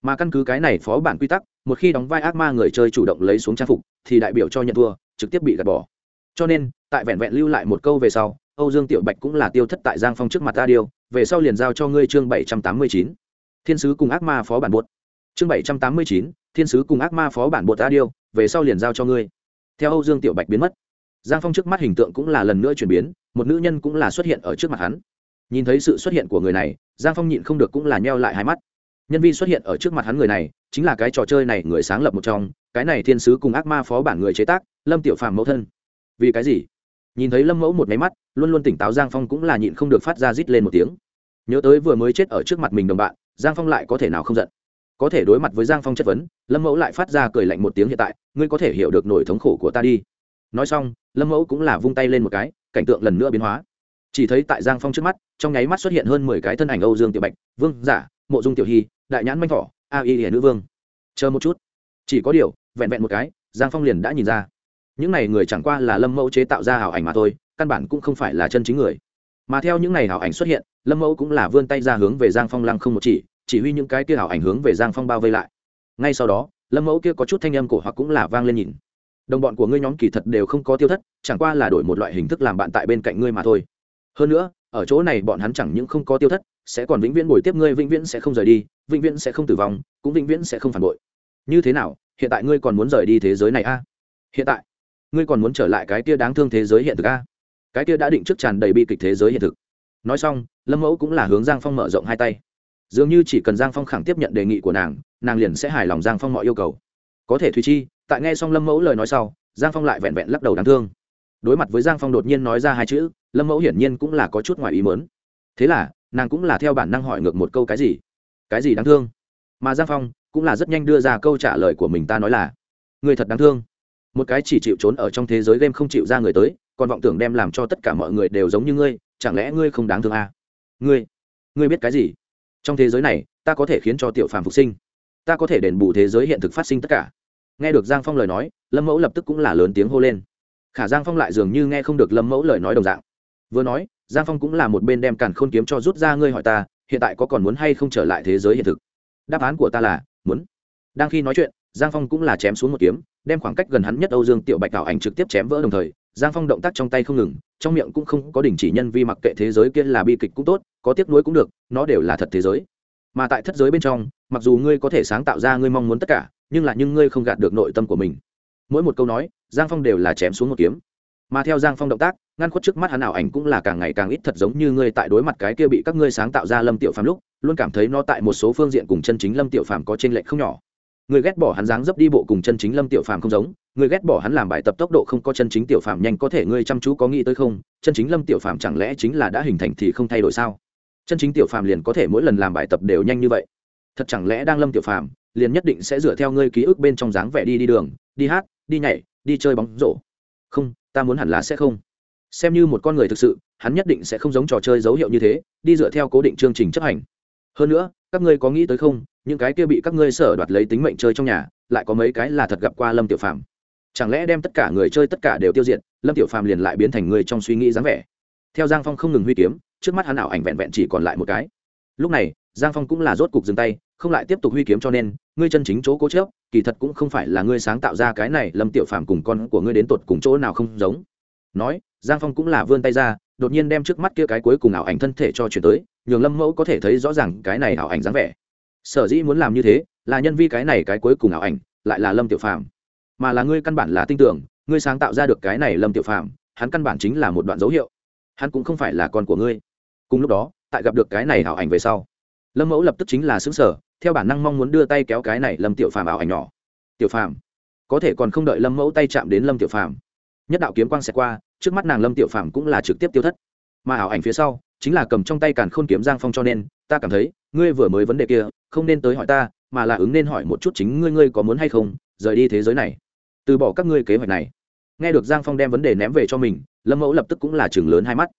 Mà căn cứ cái này phó bản quy tắc, một khi đóng vai ác ma người chơi chủ động lấy xuống trang phục, thì đại biểu cho nhận thua, trực tiếp bị gạt bỏ. Cho nên, tại vẹn vẹn lưu lại một câu về sau, âu dương tiểu bạch cũng là tiêu thất tại giang phong trước mặt ta điêu về sau liền giao cho ngươi chương bảy trăm tám mươi chín. Thiên sứ cùng ác ma phó bản bột chương bảy trăm tám mươi chín, thiên sứ cùng ác ma phó bản bột ta điêu về sau liền giao cho ngươi. Theo âu dương tiểu bạch biến mất, giang phong trước mắt hình tượng cũng là lần nữa chuyển biến, một nữ nhân cũng là xuất hiện ở trước mặt hắn nhìn thấy sự xuất hiện của người này, giang phong nhịn không được cũng là nheo lại hai mắt. Nhân vi xuất hiện ở trước mặt hắn người này, chính là cái trò chơi này người sáng lập một trong, cái này thiên sứ cùng ác ma phó bản người chế tác, lâm tiểu phàm mẫu thân. Vì cái gì? Nhìn thấy lâm mẫu một máy mắt, luôn luôn tỉnh táo giang phong cũng là nhịn không được phát ra rít lên một tiếng. Nhớ tới vừa mới chết ở trước mặt mình đồng bạn, giang phong lại có thể nào không giận? Có thể đối mặt với giang phong chất vấn, lâm mẫu lại phát ra cười lạnh một tiếng hiện tại, ngươi có thể hiểu được nỗi thống khổ của ta đi. Nói xong, lâm mẫu cũng là vung tay lên một cái, cảnh tượng lần nữa biến hóa chỉ thấy tại giang phong trước mắt, trong nháy mắt xuất hiện hơn mười cái thân ảnh âu dương tiểu bạch, vương giả, mộ dung tiểu hy, đại nhãn manh thỏ, a y hiển nữ vương. Chờ một chút. Chỉ có điều, vẹn vẹn một cái, giang phong liền đã nhìn ra. Những này người chẳng qua là lâm mẫu chế tạo ra hảo ảnh mà thôi, căn bản cũng không phải là chân chính người. Mà theo những này hảo ảnh xuất hiện, lâm mẫu cũng là vươn tay ra hướng về giang phong lăng không một chỉ chỉ huy những cái kia hảo ảnh hướng về giang phong bao vây lại. Ngay sau đó, lâm mẫu kia có chút thanh âm cổ hoặc cũng là vang lên nhìn. Đồng bọn của ngươi nhóm kỳ thật đều không có tiêu thất, chẳng qua là đổi một loại hình thức làm bạn tại bên cạnh ngươi mà thôi hơn nữa, ở chỗ này bọn hắn chẳng những không có tiêu thất, sẽ còn vĩnh viễn bồi tiếp ngươi, vĩnh viễn sẽ không rời đi, vĩnh viễn sẽ không tử vong, cũng vĩnh viễn sẽ không phản bội. Như thế nào? Hiện tại ngươi còn muốn rời đi thế giới này a? À? hiện tại, ngươi còn muốn trở lại cái kia đáng thương thế giới hiện thực a? À? cái kia đã định trước tràn đầy bi kịch thế giới hiện thực. Nói xong, lâm mẫu cũng là hướng giang phong mở rộng hai tay. Dường như chỉ cần giang phong khẳng tiếp nhận đề nghị của nàng nàng liền sẽ hài lòng giang phong mọi yêu cầu. Có thể thùy chi, tại nghe xong lâm mẫu lời nói sau, giang phong lại vẹn vẹn lắc đầu đáng thương đối mặt với giang phong đột nhiên nói ra hai chữ, lâm mẫu hiển nhiên cũng là có chút ngoài ý mớn thế là, nàng cũng là theo bản năng hỏi ngược một câu cái gì? Cái gì đáng thương? Mà giang phong cũng là rất nhanh đưa ra câu trả lời của mình ta nói là, người thật đáng thương. Một cái chỉ chịu trốn ở trong thế giới game không chịu ra người tới, còn vọng tưởng đem làm cho tất cả mọi người đều giống như ngươi, chẳng lẽ ngươi không đáng thương à? ngươi ngươi biết cái gì? Trong thế giới này, ta có thể khiến cho tiểu phàm phục sinh. Ta có thể đền bù thế giới hiện thực phát sinh tất cả. Nghe được giang phong lời nói, lâm mẫu lập tức cũng là lớn tiếng hô lên khả giang phong lại dường như nghe không được lâm mẫu lời nói đồng dạng. Vừa nói, giang phong cũng là một bên đem càn khôn kiếm cho rút ra ngươi hỏi ta, hiện tại có còn muốn hay không trở lại thế giới hiện thực? Đáp án của ta là, muốn. Đang khi nói chuyện, giang phong cũng là chém xuống một kiếm, đem khoảng cách gần hắn nhất âu dương tiểu bạch đảo ảnh trực tiếp chém vỡ đồng thời, giang phong động tác trong tay không ngừng, trong miệng cũng không có đình chỉ nhân vi mặc kệ thế giới kia là bi kịch cũng tốt, có tiếc nuối cũng được, nó đều là thật thế giới. Mà tại thất giới bên trong, mặc dù ngươi có thể sáng tạo ra ngươi mong muốn tất cả, nhưng là nhưng ngươi không gạt được nội tâm của mình. Mỗi một câu nói giang phong đều là chém xuống một kiếm. Mà theo giang phong động tác, ngăn khuất trước mắt hắn ảo ảnh cũng là càng ngày càng ít thật giống như ngươi tại đối mặt cái kia bị các ngươi sáng tạo ra lâm tiểu phàm lúc, luôn cảm thấy nó tại một số phương diện cùng chân chính lâm tiểu phàm có t r ê n lệch không nhỏ. Người ghét bỏ hắn dáng dấp đi bộ cùng chân chính lâm tiểu phàm không giống người ghét bỏ hắn làm bài tập tốc độ không có chân chính tiểu phàm nhanh có thể ngươi chăm chú có nghĩ tới không, chân chính lâm tiểu phàm chẳng lẽ chính là đã hình thành thì không thay đổi sao? Chân chính tiểu phàm liền có thể mỗi lần làm bài tập đều nhanh như vậy. Thật chẳng lẽ đang lâm tiểu phàm liền nhất định sẽ dựa theo ngươi ký ức bên trong dáng vẻ đi đi đường, đi hát, đi nhảy đi chơi bóng rổ. Không, ta muốn hẳn là sẽ không. Xem như một con người thực sự, hắn nhất định sẽ không giống trò chơi dấu hiệu như thế, đi dựa theo cố định chương trình chấp hành. Hơn nữa, các ngươi có nghĩ tới không, những cái kia bị các ngươi sở đoạt lấy tính mệnh chơi trong nhà, lại có mấy cái là thật gặp qua lâm tiểu phàm. Chẳng lẽ đem tất cả người chơi tất cả đều tiêu diệt, lâm tiểu phàm liền lại biến thành người trong suy nghĩ dáng vẻ. Theo giang phong không ngừng huy kiếm, trước mắt hắn ảo ảnh vẹn vẹn chỉ còn lại một cái. Lúc này giang phong cũng là rốt cục dừng tay, không lại tiếp tục huy kiếm cho nên, ngươi chân chính chỗ cố chớp kỳ thật cũng không phải là ngươi sáng tạo ra cái này lâm tiểu phàm cùng con của ngươi đến tột cùng chỗ nào không giống. Nói, giang phong cũng là vươn tay ra, đột nhiên đem trước mắt kia cái cuối cùng ảo ảnh thân thể cho chuyển tới, nhường lâm mẫu có thể thấy rõ ràng cái này ảo ảnh dáng vẻ. Sở dĩ muốn làm như thế, là nhân vi cái này cái cuối cùng ảo ảnh, lại là lâm tiểu phàm. Mà là ngươi căn bản là tin tưởng, ngươi sáng tạo ra được cái này lâm tiểu phàm, hắn căn bản chính là một đoạn dấu hiệu. Hắn cũng không phải là con của ngươi. Cùng lúc đó, tại gặp được cái này ảo ảnh về sau lâm mẫu lập tức chính là xứng sở theo bản năng mong muốn đưa tay kéo cái này lâm tiểu phàm ảo ảnh nhỏ tiểu phàm có thể còn không đợi lâm mẫu tay chạm đến lâm tiểu phàm nhất đạo kiếm quang xẹt qua trước mắt nàng lâm tiểu phàm cũng là trực tiếp tiêu thất mà ảo ảnh phía sau chính là cầm trong tay càn khôn kiếm giang phong cho nên ta cảm thấy ngươi vừa mới vấn đề kia không nên tới hỏi ta mà là ứng nên hỏi một chút chính ngươi ngươi có muốn hay không rời đi thế giới này từ bỏ các ngươi kế hoạch này nghe được giang phong đem vấn đề ném về cho mình lâm mẫu lập tức cũng là chừng lớn hai mắt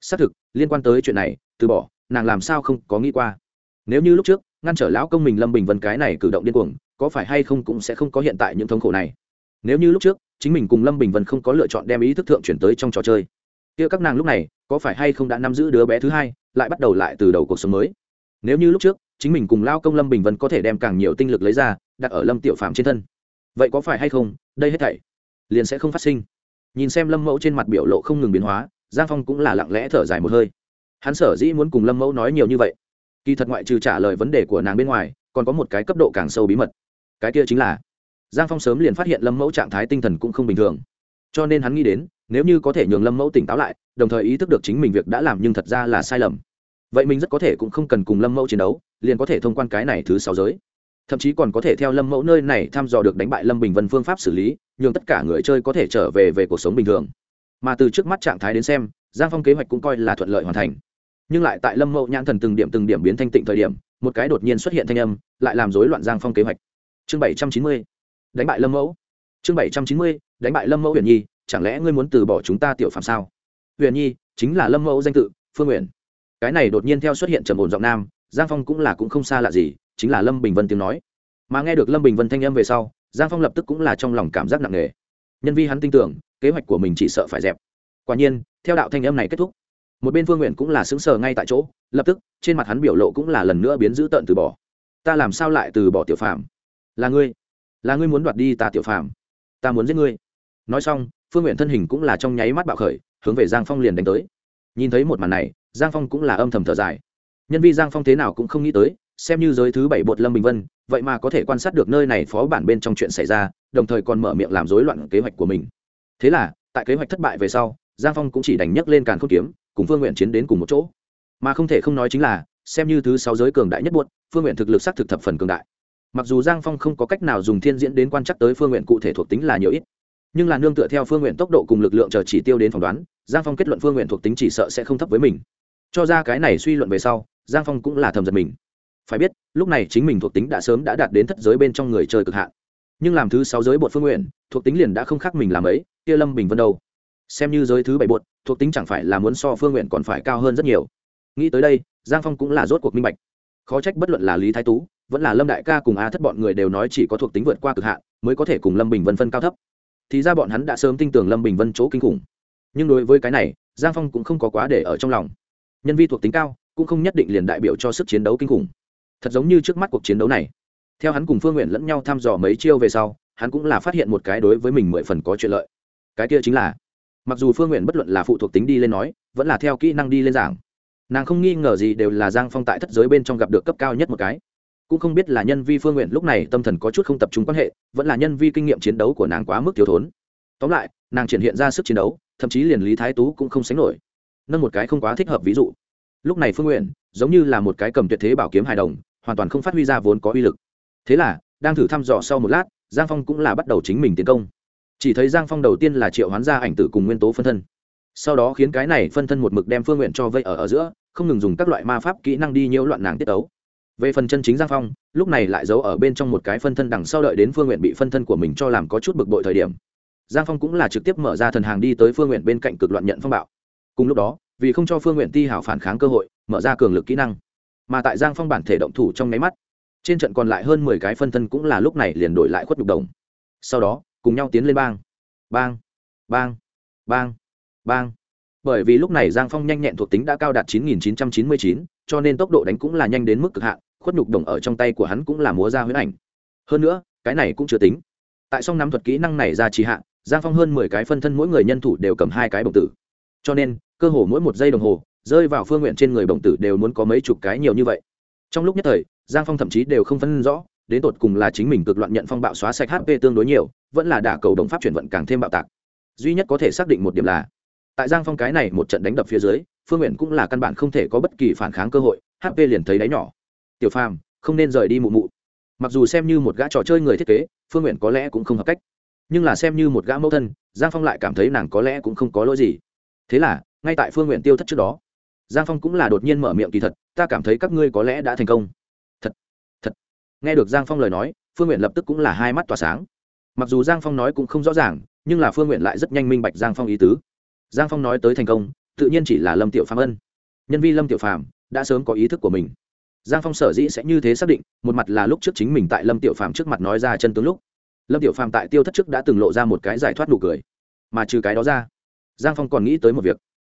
xác thực liên quan tới chuyện này từ bỏ nàng làm sao không có nghĩ qua nếu như lúc trước, ngăn trở lão công mình lâm bình vân cái này cử động điên cuồng, có phải hay không cũng sẽ không có hiện tại những thống khổ này. Nếu như lúc trước, chính mình cùng lâm bình vân không có lựa chọn đem ý thức thượng chuyển tới trong trò chơi, kia các nàng lúc này, có phải hay không đã nắm giữ đứa bé thứ hai, lại bắt đầu lại từ đầu cuộc sống mới? Nếu như lúc trước, chính mình cùng lao công lâm bình vân có thể đem càng nhiều tinh lực lấy ra, đặt ở lâm tiểu phạm trên thân, vậy có phải hay không, đây hết thảy liền sẽ không phát sinh. Nhìn xem lâm mẫu trên mặt biểu lộ không ngừng biến hóa, giang phong cũng là lặng lẽ thở dài một hơi. Hắn sở dĩ muốn cùng lâm mẫu nói nhiều như vậy kỳ thật ngoại trừ trả lời vấn đề của nàng bên ngoài, còn có một cái cấp độ càng sâu bí mật. Cái kia chính là, giang phong sớm liền phát hiện lâm mẫu trạng thái tinh thần cũng không bình thường. Cho nên hắn nghĩ đến, nếu như có thể nhường lâm mẫu tỉnh táo lại, đồng thời ý thức được chính mình việc đã làm nhưng thật ra là sai lầm. Vậy mình rất có thể cũng không cần cùng lâm mẫu chiến đấu, liền có thể thông quan cái này thứ sáu giới. Thậm chí còn có thể theo lâm mẫu nơi này thăm dò được đánh bại lâm bình vân phương pháp xử lý, nhường tất cả người chơi có thể trở về về cuộc sống bình thường. Mà từ trước mắt trạng thái đến xem, giang phong kế hoạch cũng coi là thuận lợi hoàn thành nhưng lại tại lâm mậu nhãn thần từng điểm từng điểm biến thanh tịnh thời điểm, một cái đột nhiên xuất hiện thanh âm, lại làm rối loạn giang phong kế hoạch. Chương bảy trăm chín mươi, đánh bại lâm mẫu chương bảy trăm chín mươi, đánh bại lâm mẫu huyền nhi, chẳng lẽ ngươi muốn từ bỏ chúng ta tiểu phạm sao? Huyền nhi, chính là lâm mẫu danh tự, phương nguyện. Cái này đột nhiên theo xuất hiện trầm ổn giọng nam, giang phong cũng là cũng không xa lạ gì, chính là lâm bình vân tiếng nói. Mà nghe được lâm bình vân thanh âm về sau, giang phong lập tức cũng là trong lòng cảm giác nặng nề. Nhân vi hắn tin tưởng, kế hoạch của mình chỉ sợ phải dẹp. Quả nhiên, theo đạo thanh âm này kết thúc một bên phương nguyện cũng là xứng sờ ngay tại chỗ, lập tức, trên mặt hắn biểu lộ cũng là lần nữa biến dữ tợn từ bỏ. Ta làm sao lại từ bỏ tiểu phàm? Là ngươi là ngươi muốn đoạt đi ta tiểu phàm? Ta muốn giết ngươi. Nói xong, phương nguyện thân hình cũng là trong nháy mắt bạo khởi, hướng về giang phong liền đánh tới. Nhìn thấy một màn này, giang phong cũng là âm thầm thở dài. Nhân vi giang phong thế nào cũng không nghĩ tới, xem như giới thứ bảy bột lâm bình vân, vậy mà có thể quan sát được nơi này phó bản bên trong chuyện xảy ra, đồng thời còn mở miệng làm rối loạn kế hoạch của mình. Thế là, tại kế hoạch thất bại về sau, giang phong cũng chỉ đành nhấc lên càn khôn kiếm cùng phương nguyện chiến đến cùng một chỗ. Mà không thể không nói chính là, xem như thứ sáu giới cường đại nhất buốt phương nguyện thực lực xác thực thập phần cường đại. Mặc dù giang phong không có cách nào dùng thiên diễn đến quan chắc tới phương nguyện cụ thể thuộc tính là nhiều ít, nhưng là nương tựa theo phương nguyện tốc độ cùng lực lượng chờ chỉ tiêu đến phỏng đoán, giang phong kết luận phương nguyện thuộc tính chỉ sợ sẽ không thấp với mình. Cho ra cái này suy luận về sau, giang phong cũng là thầm giật mình. Phải biết, lúc này chính mình thuộc tính đã sớm đã đạt đến thất giới bên trong người chơi cực hạn. Nhưng làm thứ sáu giới bột phương nguyện, thuộc tính liền đã không khác mình làm ấy, kia lâm bình vân đâu? Xem như giới thứ bảy bột thuộc tính chẳng phải là muốn so phương nguyện còn phải cao hơn rất nhiều. Nghĩ tới đây, giang phong cũng là rốt cuộc minh bạch. Khó trách bất luận là lý thái tú, vẫn là lâm đại ca cùng a thất bọn người đều nói chỉ có thuộc tính vượt qua cực hạn, mới có thể cùng lâm bình vân phân cao thấp. Thì ra bọn hắn đã sớm tin tưởng lâm bình vân chỗ kinh khủng. Nhưng đối với cái này, giang phong cũng không có quá để ở trong lòng. Nhân vi thuộc tính cao, cũng không nhất định liền đại biểu cho sức chiến đấu kinh khủng. Thật giống như trước mắt cuộc chiến đấu này. Theo hắn cùng phương nguyện lẫn nhau thăm dò mấy chiêu về sau, hắn cũng là phát hiện một cái đối với mình mười phần có chuyện lợi. Cái kia chính là mặc dù phương nguyện bất luận là phụ thuộc tính đi lên nói, vẫn là theo kỹ năng đi lên giảng. Nàng không nghi ngờ gì đều là giang phong tại thất giới bên trong gặp được cấp cao nhất một cái. Cũng không biết là nhân vi phương nguyện lúc này tâm thần có chút không tập trung quan hệ, vẫn là nhân vi kinh nghiệm chiến đấu của nàng quá mức thiếu thốn. Tóm lại, nàng triển hiện ra sức chiến đấu, thậm chí liền lý thái tú cũng không sánh nổi. Nâng một cái không quá thích hợp ví dụ. Lúc này phương nguyện, giống như là một cái cầm tuyệt thế bảo kiếm hài đồng, hoàn toàn không phát huy ra vốn có uy lực. Thế là, đang thử thăm dò sau một lát, giang phong cũng là bắt đầu chính mình tiến công chỉ thấy giang phong đầu tiên là triệu hoán ra ảnh tử cùng nguyên tố phân thân. Sau đó khiến cái này phân thân một mực đem phương nguyện cho vây ở ở giữa, không ngừng dùng các loại ma pháp kỹ năng đi nhiễu loạn nàng tiết ấu về phần chân chính giang phong, lúc này lại giấu ở bên trong một cái phân thân đằng sau đợi đến phương nguyện bị phân thân của mình cho làm có chút bực bội thời điểm. Giang phong cũng là trực tiếp mở ra thần hàng đi tới phương nguyện bên cạnh cực loạn nhận phong bạo. Cùng lúc đó, vì không cho phương nguyện ti hảo phản kháng cơ hội, mở ra cường lực kỹ năng. Mà tại giang phong bản thể động thủ trong nháy mắt, trên trận còn lại hơn mười cái phân thân cũng là lúc này liền đổi lại khuất nhục đồng. Sau đó cùng nhau tiến lên bang. Bang bang bang bang. Bởi vì lúc này giang phong nhanh nhẹn thuộc tính đã cao đạt 9999, cho nên tốc độ đánh cũng là nhanh đến mức cực hạn khuất nhục đồng ở trong tay của hắn cũng là múa ra huyết ảnh. Hơn nữa cái này cũng chưa tính. Tại song nắm thuật kỹ năng này ra trì hạn giang phong hơn mười cái phân thân mỗi người nhân thủ đều cầm hai cái bồng tử. Cho nên cơ hồ mỗi một giây đồng hồ rơi vào phương nguyện trên người bồng tử đều muốn có mấy chục cái nhiều như vậy. Trong lúc nhất thời giang phong thậm chí đều không phân rõ đến tột cùng là chính mình cực loạn nhận phong bạo xóa sạch hp tương đối nhiều, vẫn là đả cầu đồng pháp chuyển vận càng thêm bạo tạc. Duy nhất có thể xác định một điểm là, tại giang phong cái này một trận đánh đập phía dưới, phương nguyện cũng là căn bản không thể có bất kỳ phản kháng cơ hội hp liền thấy đáy nhỏ. Tiểu phàm, không nên rời đi mụ mụ. Mặc dù xem như một gã trò chơi người thiết kế, phương nguyện có lẽ cũng không hợp cách. Nhưng là xem như một gã mẫu thân, giang phong lại cảm thấy nàng có lẽ cũng không có lỗi gì. Thế là, ngay tại phương nguyện tiêu thất trước đó, giang phong cũng là đột nhiên mở miệng kỳ thật, ta cảm thấy các ngươi có lẽ đã thành công nghe được giang phong lời nói, phương nguyện lập tức cũng là hai mắt tỏa sáng. Mặc dù giang phong nói cũng không rõ ràng, nhưng là phương nguyện lại rất nhanh minh bạch giang phong ý tứ. Giang phong nói tới thành công, tự nhiên chỉ là lâm tiểu phàm ân. Nhân vi lâm tiểu Phạm đã sớm có ý thức của mình. Giang phong sở dĩ sẽ như thế xác định, một mặt là lúc trước chính mình tại lâm tiểu Phạm trước mặt nói ra chân tướng lúc. Lâm tiểu Phạm tại tiêu thất trước đã từng lộ ra một cái giải thoát nụ cười. Mà trừ cái đó ra, giang phong còn nghĩ tới một việc.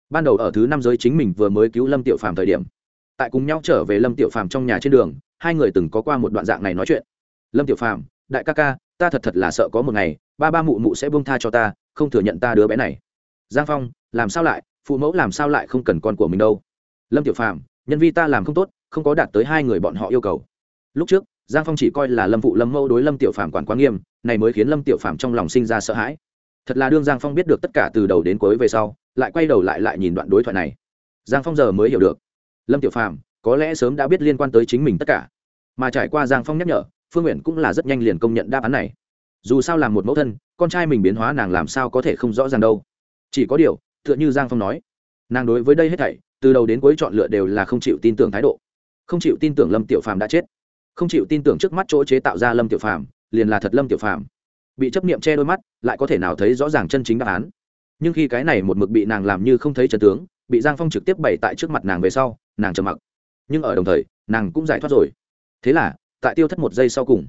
Ban đầu ở thứ năm giới chính mình vừa mới cứu lâm tiểu Phạm thời điểm, tại cùng nhau trở về lâm tiểu Phạm trong nhà trên đường hai người từng có qua một đoạn dạng này nói chuyện. Lâm tiểu phàm, đại ca ca, ta thật thật là sợ có một ngày, ba ba mụ mụ sẽ buông tha cho ta, không thừa nhận ta đứa bé này. Giang phong, làm sao lại, phụ mẫu làm sao lại không cần con của mình đâu. Lâm tiểu phàm, nhân vi ta làm không tốt, không có đạt tới hai người bọn họ yêu cầu. Lúc trước, giang phong chỉ coi là lâm phụ lâm mẫu đối lâm tiểu phàm quản quá nghiêm, này mới khiến lâm tiểu phàm trong lòng sinh ra sợ hãi. Thật là đương giang phong biết được tất cả từ đầu đến cuối về sau, lại quay đầu lại lại nhìn đoạn đối thoại này. Giang phong giờ mới hiểu được. Lâm tiểu phàm có lẽ sớm đã biết liên quan tới chính mình tất cả. Mà trải qua giang phong nhắc nhở, phương nguyện cũng là rất nhanh liền công nhận đáp án này. Dù sao làm một mẫu thân, con trai mình biến hóa nàng làm sao có thể không rõ ràng đâu. Chỉ có điều, tựa như giang phong nói, nàng đối với đây hết thảy, từ đầu đến cuối chọn lựa đều là không chịu tin tưởng thái độ. Không chịu tin tưởng lâm tiểu phàm đã chết. Không chịu tin tưởng trước mắt chỗ chế tạo ra lâm tiểu phàm, liền là thật lâm tiểu phàm. Bị chấp niệm che đôi mắt, lại có thể nào thấy rõ ràng chân chính đáp án. Nhưng khi cái này một mực bị nàng làm như không thấy chân tướng, bị giang phong trực tiếp bày tại trước mặt nàng về sau, nàng trầm mặc nhưng ở đồng thời, nàng cũng giải thoát rồi. Thế là, tại tiêu thất một giây sau cùng,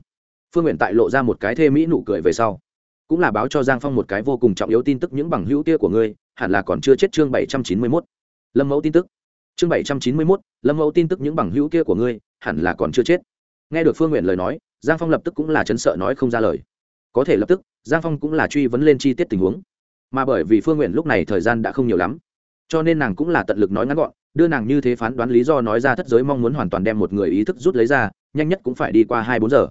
phương nguyện tại lộ ra một cái thê mỹ nụ cười về sau, cũng là báo cho giang phong một cái vô cùng trọng yếu tin tức những bằng hữu kia của ngươi, hẳn là còn chưa chết chương bảy trăm chín mươi mốt. Lâm mẫu tin tức. Chương bảy trăm chín mươi mốt, lâm mẫu tin tức những bằng hữu kia của ngươi, hẳn là còn chưa chết. Nghe được phương nguyện lời nói, giang phong lập tức cũng là chấn sợ nói không ra lời. Có thể lập tức, giang phong cũng là truy vấn lên chi tiết tình huống. Mà bởi vì phương nguyện lúc này thời gian đã không nhiều lắm, cho nên nàng cũng là tận lực nói ngắn gọn đưa nàng như thế phán đoán lý do nói ra thất giới mong muốn hoàn toàn đem một người ý thức rút lấy ra, nhanh nhất cũng phải đi qua hai bốn giờ.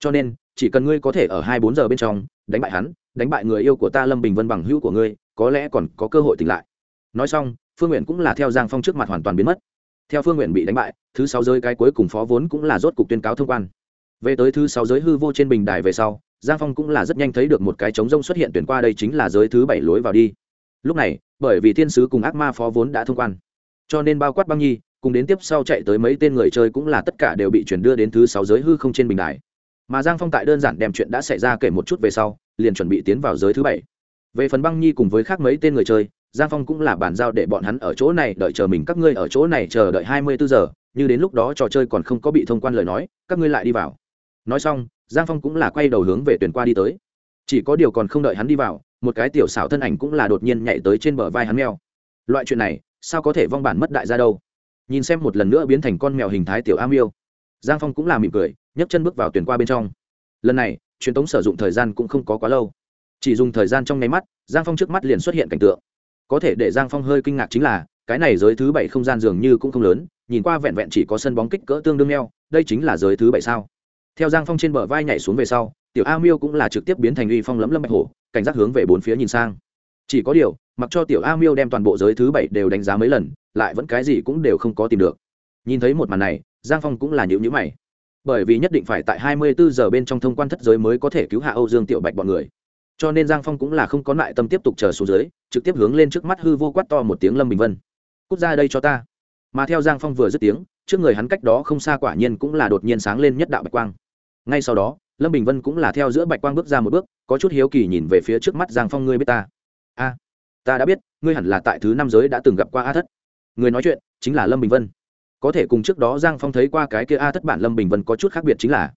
Cho nên, chỉ cần ngươi có thể ở hai bốn giờ bên trong, đánh bại hắn, đánh bại người yêu của ta lâm bình vân bằng hữu của ngươi, có lẽ còn có cơ hội tỉnh lại. Nói xong, phương nguyện cũng là theo giang phong trước mặt hoàn toàn biến mất. Theo phương nguyện bị đánh bại, thứ sáu giới cái cuối cùng phó vốn cũng là rốt cục tuyên cáo thông quan. Về tới thứ sáu giới hư vô trên bình đài về sau, giang phong cũng là rất nhanh thấy được một cái trống rông xuất hiện tuyển qua đây chính là giới thứ bảy lối vào đi. Lúc này, bởi vì thiên sứ cùng ác ma phó vốn đã thông quan cho nên bao quát băng nhi, cùng đến tiếp sau chạy tới mấy tên người chơi cũng là tất cả đều bị chuyển đưa đến thứ sáu giới hư không trên bình đài. Mà giang phong tại đơn giản đem chuyện đã xảy ra kể một chút về sau, liền chuẩn bị tiến vào giới thứ bảy. Về phần băng nhi cùng với khác mấy tên người chơi, giang phong cũng là bàn giao để bọn hắn ở chỗ này đợi chờ mình các ngươi ở chỗ này chờ đợi hai mươi bốn giờ, như đến lúc đó trò chơi còn không có bị thông quan lời nói, các ngươi lại đi vào. Nói xong, giang phong cũng là quay đầu hướng về tuyển qua đi tới. Chỉ có điều còn không đợi hắn đi vào, một cái tiểu xảo thân ảnh cũng là đột nhiên nhảy tới trên bờ vai hắn meo loại chuyện này sao có thể vong bản mất đại gia đâu? Nhìn xem một lần nữa biến thành con mèo hình thái tiểu a miêu giang phong cũng là mỉm cười, nhấc chân bước vào tuyển qua bên trong. Lần này, truyền tống sử dụng thời gian cũng không có quá lâu. Chỉ dùng thời gian trong nháy mắt, giang phong trước mắt liền xuất hiện cảnh tượng. Có thể để giang phong hơi kinh ngạc chính là, cái này giới thứ bảy không gian dường như cũng không lớn, nhìn qua vẹn vẹn chỉ có sân bóng kích cỡ tương đương neo đây chính là giới thứ bảy sao? Theo giang phong trên bờ vai nhảy xuống về sau, tiểu a miêu cũng là trực tiếp biến thành uy phong lẫm lâm bạch hổ, cảnh giác hướng về bốn phía nhìn sang chỉ có điều, mặc cho tiểu a miêu đem toàn bộ giới thứ bảy đều đánh giá mấy lần, lại vẫn cái gì cũng đều không có tìm được. Nhìn thấy một màn này, giang phong cũng là nhịu nhữ mày. Bởi vì nhất định phải tại 24 giờ bên trong thông quan thất giới mới có thể cứu hạ âu dương tiểu bạch bọn người. Cho nên giang phong cũng là không có lại tâm tiếp tục chờ xuống dưới, trực tiếp hướng lên trước mắt hư vô quát to một tiếng lâm bình vân. Cút ra đây cho ta. Mà theo giang phong vừa dứt tiếng, trước người hắn cách đó không xa quả nhiên cũng là đột nhiên sáng lên nhất đạo bạch quang. Ngay sau đó, lâm bình vân cũng là theo giữa bạch quang bước ra một bước, có chút hiếu kỳ nhìn về phía trước mắt giang phong, ngươi biết ta? A, ta đã biết, ngươi hẳn là tại thứ năm giới đã từng gặp qua a thất. Người nói chuyện chính là lâm bình vân. Có thể cùng trước đó giang phong thấy qua cái kia a thất bản lâm bình vân có chút khác biệt chính là,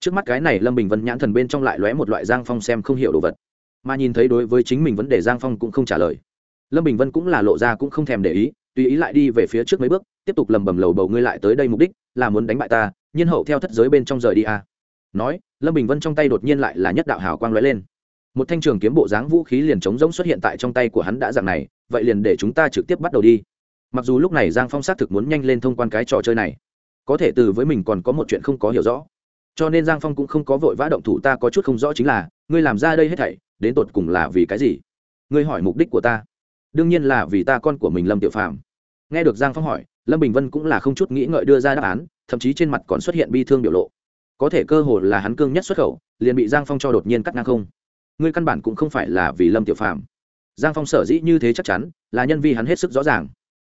trước mắt cái này lâm bình vân nhãn thần bên trong lại lóe một loại giang phong xem không hiểu đồ vật. Mà nhìn thấy đối với chính mình vấn đề giang phong cũng không trả lời. Lâm bình vân cũng là lộ ra cũng không thèm để ý, tùy ý lại đi về phía trước mấy bước, tiếp tục lầm bầm lầu bầu ngươi lại tới đây mục đích là muốn đánh bại ta, nhiên hậu theo thất giới bên trong rời đi a. Nói, lâm bình vân trong tay đột nhiên lại là nhất đạo hào quang lóe lên một thanh trường kiếm bộ dáng vũ khí liền trống rỗng xuất hiện tại trong tay của hắn đã dạng này, vậy liền để chúng ta trực tiếp bắt đầu đi. Mặc dù lúc này giang phong xác thực muốn nhanh lên thông quan cái trò chơi này, có thể từ với mình còn có một chuyện không có hiểu rõ. Cho nên giang phong cũng không có vội vã động thủ, ta có chút không rõ chính là, ngươi làm ra đây hết thảy, đến tột cùng là vì cái gì? Ngươi hỏi mục đích của ta. Đương nhiên là vì ta con của mình lâm tiểu phàm. Nghe được giang phong hỏi, lâm bình vân cũng là không chút nghĩ ngợi đưa ra đáp án, thậm chí trên mặt còn xuất hiện bi thương biểu lộ. Có thể cơ hồ là hắn cương nhất xuất khẩu, liền bị giang phong cho đột nhiên cắt ngang không ngươi căn bản cũng không phải là vì lâm tiểu phàm. Giang phong sở dĩ như thế chắc chắn, là nhân vi hắn hết sức rõ ràng.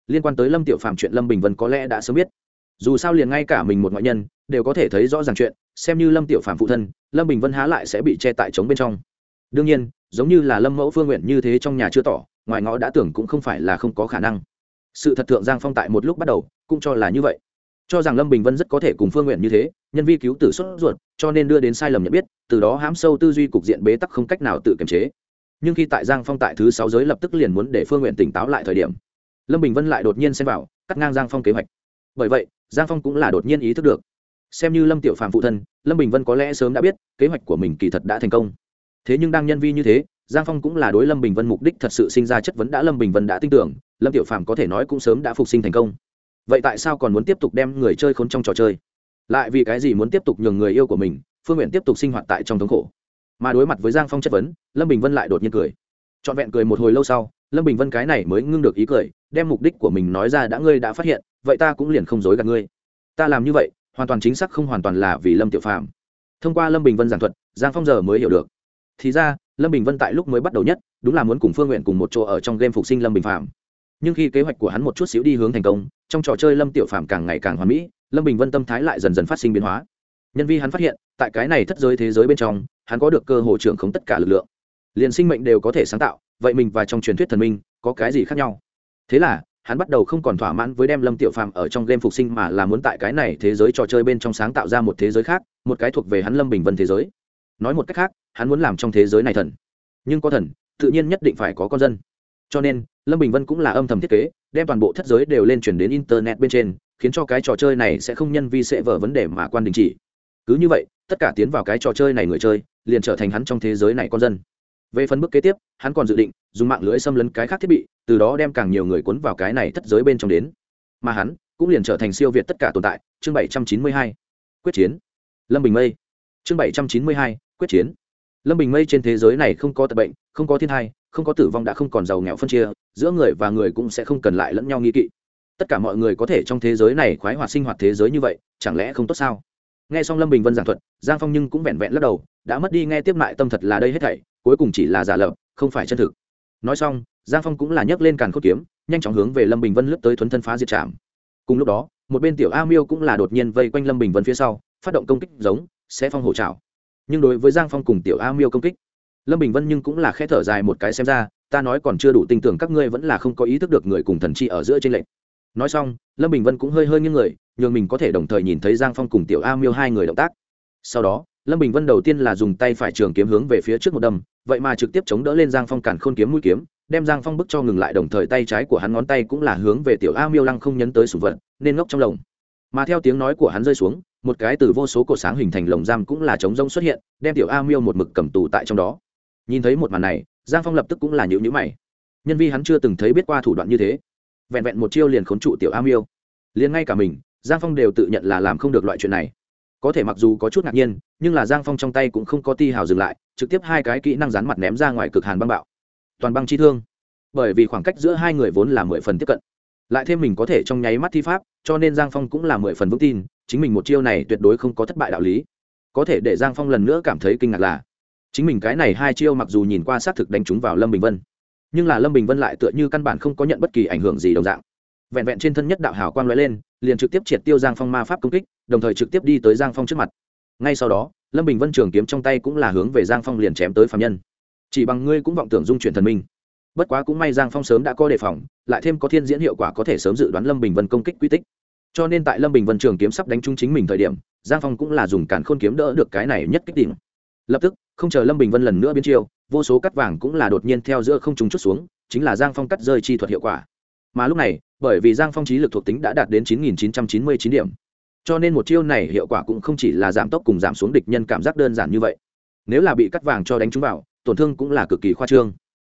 Liên quan tới lâm tiểu phàm chuyện lâm bình vân có lẽ đã sớm biết. Dù sao liền ngay cả mình một ngoại nhân, đều có thể thấy rõ ràng chuyện, xem như lâm tiểu phàm phụ thân, lâm bình vân há lại sẽ bị che tại trống bên trong. Đương nhiên, giống như là lâm mẫu phương nguyện như thế trong nhà chưa tỏ, ngoài ngõ đã tưởng cũng không phải là không có khả năng. Sự thật thượng giang phong tại một lúc bắt đầu, cũng cho là như vậy. Cho rằng lâm bình vân rất có thể cùng phương nguyện như thế, nhân vi cứu tử xuất ruột cho nên đưa đến sai lầm nhận biết, từ đó hám sâu tư duy cục diện bế tắc không cách nào tự kiềm chế. Nhưng khi tại giang phong tại thứ sáu giới lập tức liền muốn để phương nguyện tỉnh táo lại thời điểm, lâm bình vân lại đột nhiên xem vào, cắt ngang giang phong kế hoạch. Bởi vậy, giang phong cũng là đột nhiên ý thức được. Xem như lâm tiểu phàm phụ thân, lâm bình vân có lẽ sớm đã biết, kế hoạch của mình kỳ thật đã thành công. Thế nhưng đang nhân vi như thế, giang phong cũng là đối lâm bình vân mục đích thật sự sinh ra chất vấn đã lâm bình vân đã tin tưởng, lâm tiểu phàm có thể nói cũng sớm đã phục sinh thành công. Vậy tại sao còn muốn tiếp tục đem người chơi khốn trong trò chơi? Lại vì cái gì muốn tiếp tục nhường người yêu của mình, phương nguyện tiếp tục sinh hoạt tại trong thống khổ? Mà đối mặt với giang phong chất vấn, lâm bình vân lại đột nhiên cười. Trọn vẹn cười một hồi lâu sau, lâm bình vân cái này mới ngưng được ý cười, đem mục đích của mình nói ra đã ngươi đã phát hiện, vậy ta cũng liền không dối gạt ngươi. Ta làm như vậy, hoàn toàn chính xác không hoàn toàn là vì lâm tiểu phàm. Thông qua lâm bình vân giảng thuật, giang phong giờ mới hiểu được. Thì ra, lâm bình vân tại lúc mới bắt đầu nhất, đúng là muốn cùng phương nguyện cùng một chỗ ở trong game phục sinh lâm bình phạm nhưng khi kế hoạch của hắn một chút xíu đi hướng thành công, trong trò chơi lâm tiểu phạm càng ngày càng hoàn mỹ lâm bình vân tâm thái lại dần dần phát sinh biến hóa. Nhân vi hắn phát hiện, tại cái này thất giới thế giới bên trong, hắn có được cơ hội trưởng khống tất cả lực lượng. Liền sinh mệnh đều có thể sáng tạo, vậy mình và trong truyền thuyết thần minh, có cái gì khác nhau? Thế là, hắn bắt đầu không còn thỏa mãn với đem lâm tiểu phàm ở trong game phục sinh mà là muốn tại cái này thế giới trò chơi bên trong sáng tạo ra một thế giới khác, một cái thuộc về hắn lâm bình vân thế giới. Nói một cách khác, hắn muốn làm trong thế giới này thần. Nhưng có thần, tự nhiên nhất định phải có con dân. Cho nên, lâm bình vân cũng là âm thầm thiết kế, đem toàn bộ thất giới đều lên chuyển đến internet bên trên khiến cho cái trò chơi này sẽ không nhân vi sẽ vở vấn đề mà quan đình chỉ. Cứ như vậy, tất cả tiến vào cái trò chơi này người chơi, liền trở thành hắn trong thế giới này con dân. Về phần bước kế tiếp, hắn còn dự định dùng mạng lưới xâm lấn cái khác thiết bị, từ đó đem càng nhiều người cuốn vào cái này thất giới bên trong đến. Mà hắn cũng liền trở thành siêu việt tất cả tồn tại. Chương bảy trăm chín mươi hai, quyết chiến. Lâm bình mây. Chương bảy trăm chín mươi hai, quyết chiến. Lâm bình mây trên thế giới này không có tật bệnh, không có thiên thai không có tử vong đã không còn giàu nghèo phân chia, giữa người và người cũng sẽ không cần lại lẫn nhau nghi kỵ tất cả mọi người có thể trong thế giới này khoái hoạt sinh hoạt thế giới như vậy, chẳng lẽ không tốt sao? Nghe xong lâm bình vân giảng thuật, giang phong nhưng cũng vẹn vẹn lắc đầu, đã mất đi nghe tiếp lại tâm thật là đây hết thảy, cuối cùng chỉ là giả lập, không phải chân thực. Nói xong, giang phong cũng là nhấc lên càn khốt kiếm, nhanh chóng hướng về lâm bình vân lướt tới thuấn thân phá diệt trạm cùng lúc đó, một bên tiểu a miêu cũng là đột nhiên vây quanh lâm bình vân phía sau, phát động công kích giống, sẽ phong hổ trào nhưng đối với giang phong cùng tiểu a miêu công kích, lâm bình vân nhưng cũng là k h ẽ thở dài một cái xem ra, ta nói còn chưa đủ tin tưởng các ngươi vẫn là không có ý thức được người cùng thần chi ở giữa trên lệnh nói xong, lâm bình vân cũng hơi hơi như người, nhường mình có thể đồng thời nhìn thấy giang phong cùng tiểu a miêu hai người động tác. Sau đó, lâm bình vân đầu tiên là dùng tay phải trường kiếm hướng về phía trước một đâm, vậy mà trực tiếp chống đỡ lên giang phong cản khôn kiếm mũi kiếm, đem giang phong bức cho ngừng lại đồng thời tay trái của hắn ngón tay cũng là hướng về tiểu a miêu lăng không nhấn tới sủng vật, nên ngốc trong lồng. Mà theo tiếng nói của hắn rơi xuống, một cái từ vô số cổ sáng hình thành lồng giam cũng là trống rông xuất hiện, đem tiểu a miêu một mực cầm tù tại trong đó. Nhìn thấy một màn này, giang phong lập tức cũng là nhịu nhữ mày. Nhân vi hắn chưa từng thấy biết qua thủ đoạn như thế vẹn vẹn một chiêu liền khốn trụ tiểu a miêu. Liền ngay cả mình, giang phong đều tự nhận là làm không được loại chuyện này. Có thể mặc dù có chút ngạc nhiên, nhưng là giang phong trong tay cũng không có ti hào dừng lại, trực tiếp hai cái kỹ năng rán mặt ném ra ngoài cực hàn băng bạo. Toàn băng chi thương. Bởi vì khoảng cách giữa hai người vốn là mười phần tiếp cận. Lại thêm mình có thể trong nháy mắt thi pháp, cho nên giang phong cũng là mười phần vững tin, chính mình một chiêu này tuyệt đối không có thất bại đạo lý. Có thể để giang phong lần nữa cảm thấy kinh ngạc là, chính mình cái này hai chiêu mặc dù nhìn qua xác thực đánh trúng vào lâm bình vân nhưng là lâm bình vân lại tựa như căn bản không có nhận bất kỳ ảnh hưởng gì đồng dạng. Vẹn vẹn trên thân nhất đạo hào quang lóe lên, liền trực tiếp triệt tiêu giang phong ma pháp công kích, đồng thời trực tiếp đi tới giang phong trước mặt. Ngay sau đó, lâm bình vân trường kiếm trong tay cũng là hướng về giang phong liền chém tới phạm nhân. Chỉ bằng ngươi cũng vọng tưởng dung chuyển thần minh. Bất quá cũng may giang phong sớm đã có đề phòng, lại thêm có thiên diễn hiệu quả có thể sớm dự đoán lâm bình vân công kích quy tích. Cho nên tại lâm bình vân trường kiếm sắp đánh trúng chính mình thời điểm, giang phong cũng là dùng cản khôn kiếm đỡ được cái này nhất kích đỉnh. Lập tức không chờ lâm bình vân lần nữa biến chiêu, vô số cắt vàng cũng là đột nhiên theo giữa không trùng chút xuống, chính là giang phong cắt rơi chi thuật hiệu quả. Mà lúc này, bởi vì giang phong trí lực thuộc tính đã đạt đến chín nghìn chín trăm chín mươi chín điểm, cho nên một chiêu này hiệu quả cũng không chỉ là giảm tốc cùng giảm xuống địch nhân cảm giác đơn giản như vậy. Nếu là bị cắt vàng cho đánh trúng vào, tổn thương cũng là cực kỳ khoa trương.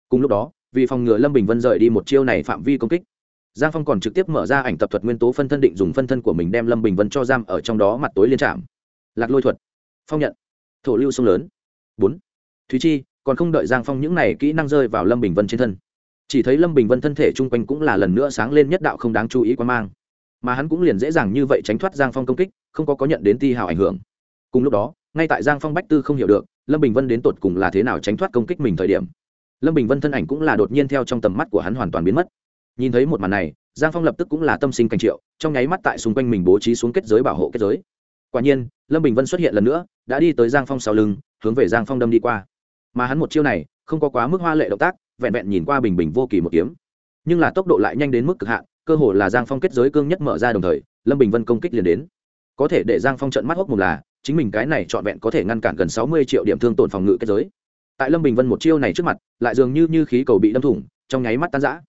Cùng lúc đó, vì phòng ngừa lâm bình vân rời đi một chiêu này phạm vi công kích, giang phong còn trực tiếp mở ra ảnh tập thuật nguyên tố phân thân định dùng phân thân của mình đem lâm bình vân cho giam ở trong đó mặt tối liên trạm. Lạc lôi thuật. Phong nhận. Thổ lưu sông lớn bốn. Thúy chi, còn không đợi giang phong những này kỹ năng rơi vào lâm bình vân trên thân. Chỉ thấy lâm bình vân thân thể chung quanh cũng là lần nữa sáng lên nhất đạo không đáng chú ý quan mang. Mà hắn cũng liền dễ dàng như vậy tránh thoát giang phong công kích, không có có nhận đến ti hào ảnh hưởng. Cùng lúc đó, ngay tại giang phong bách tư không hiểu được, lâm bình vân đến tột cùng là thế nào tránh thoát công kích mình thời điểm. Lâm bình vân thân ảnh cũng là đột nhiên theo trong tầm mắt của hắn hoàn toàn biến mất. Nhìn thấy một màn này, giang phong lập tức cũng là tâm sinh cảnh triệu, trong nháy mắt tại xung quanh mình bố trí xuống kết giới bảo hộ kết giới. Quả nhiên, lâm bình vân xuất hiện lần nữa, đã đi tới giang phong sau lưng hướng về giang phong đâm đi qua. Mà hắn một chiêu này, không có quá mức hoa lệ động tác, vẹn vẹn nhìn qua bình bình vô kỳ một kiếm. Nhưng là tốc độ lại nhanh đến mức cực hạn, cơ hồ là giang phong kết giới cương nhất mở ra đồng thời, lâm bình vân công kích liền đến. Có thể để giang phong trận mắt hốc một là, chính mình cái này trọn vẹn có thể ngăn cản gần sáu mươi triệu điểm thương tổn phòng ngự kết giới. Tại lâm bình vân một chiêu này trước mặt, lại dường như như khí cầu bị đâm thủng, trong nháy mắt tan rã.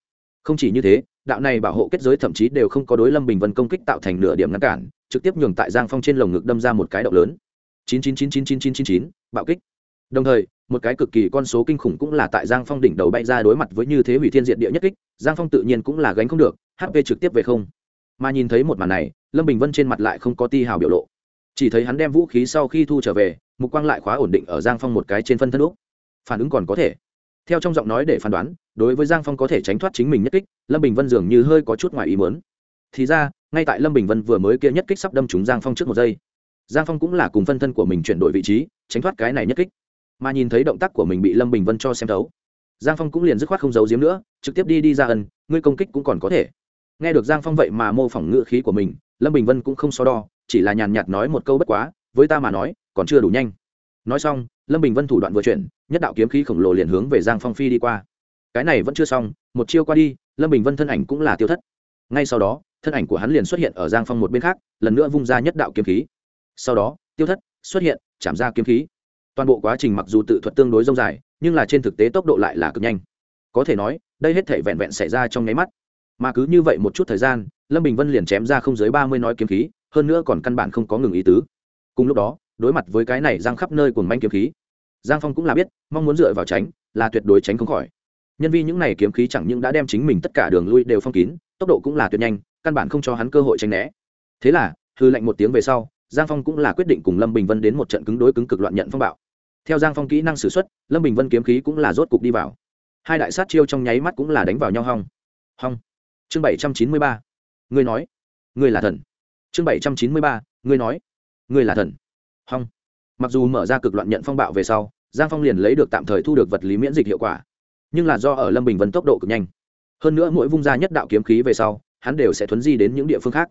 Không chỉ như thế, đạo này bảo hộ kết giới thậm chí đều không có đối lâm bình vân công kích tạo thành nửa điểm ngăn cản, trực tiếp nhường tại giang phong trên lồng ngực đâm ra một cái động lớn chín chín chín chín chín chín chín chín bạo kích đồng thời một cái cực kỳ con số kinh khủng cũng là tại giang phong đỉnh đầu bay ra đối mặt với như thế hủy thiên diện địa nhất kích giang phong tự nhiên cũng là gánh không được hp trực tiếp về không mà nhìn thấy một màn này lâm bình vân trên mặt lại không có ti hào biểu lộ chỉ thấy hắn đem vũ khí sau khi thu trở về mục quang lại khóa ổn định ở giang phong một cái trên phân thân úc phản ứng còn có thể theo trong giọng nói để phán đoán đối với giang phong có thể tránh thoát chính mình nhất kích lâm bình vân dường như hơi có chút ngoài ý mớn thì ra ngay tại lâm bình vân vừa mới kia nhất kích sắp đâm trúng giang phong trước một giây giang phong cũng là cùng phân thân của mình chuyển đổi vị trí, tránh thoát cái này nhất kích. Mà nhìn thấy động tác của mình bị lâm bình vân cho xem thấu, giang phong cũng liền dứt khoát không giấu giếm nữa, trực tiếp đi đi ra ân, ngươi công kích cũng còn có thể. Nghe được giang phong vậy mà mô phỏng ngự khí của mình, lâm bình vân cũng không so đo, chỉ là nhàn nhạt nói một câu bất quá, với ta mà nói, còn chưa đủ nhanh. Nói xong, lâm bình vân thủ đoạn vừa chuyển, nhất đạo kiếm khí khổng lồ liền hướng về giang phong phi đi qua. Cái này vẫn chưa xong, một chiêu qua đi, lâm bình vân thân ảnh cũng là tiêu thất. Ngay sau đó, thân ảnh của hắn liền xuất hiện ở giang phong một bên khác, lần nữa vung ra nhất đạo kiếm khí sau đó, tiêu thất xuất hiện, chạm ra kiếm khí. Toàn bộ quá trình mặc dù tự thuật tương đối rông dài, nhưng là trên thực tế tốc độ lại là cực nhanh. Có thể nói, đây hết thể vẹn vẹn xảy ra trong nháy mắt. Mà cứ như vậy một chút thời gian, lâm bình vân liền chém ra không dưới ba mươi nói kiếm khí, hơn nữa còn căn bản không có ngừng ý tứ. Cùng lúc đó, đối mặt với cái này giang khắp nơi cùng manh kiếm khí, giang phong cũng là biết, mong muốn dựa vào tránh là tuyệt đối tránh không khỏi. Nhân vì những y kiếm khí chẳng những đã đem chính mình tất cả đường lui đều phong kín, tốc độ cũng là tuyệt nhanh, căn bản không cho hắn cơ hội tranh né. Thế là, hư lệnh một tiếng về sau giang phong cũng là quyết định cùng lâm bình vân đến một trận cứng đối cứng cực loạn nhận phong bạo. Theo giang phong kỹ năng s ử x u ấ t lâm bình vân kiếm khí cũng là rốt cục đi vào. Hai đại sát chiêu trong nháy mắt cũng là đánh vào nhau hong. Hong. Chương bảy trăm chín mươi ba. Ngươi nói. Ngươi là thần. Chương bảy trăm chín mươi ba. Ngươi nói. Ngươi là thần. Hong. Mặc dù mở ra cực loạn nhận phong bạo về sau, giang phong liền lấy được tạm thời thu được vật lý miễn dịch hiệu quả. Nhưng là do ở lâm bình vân tốc độ cực nhanh. Hơn nữa mỗi vung ra nhất đạo kiếm khí về sau, hắn đều sẽ thuấn di đến những địa phương khác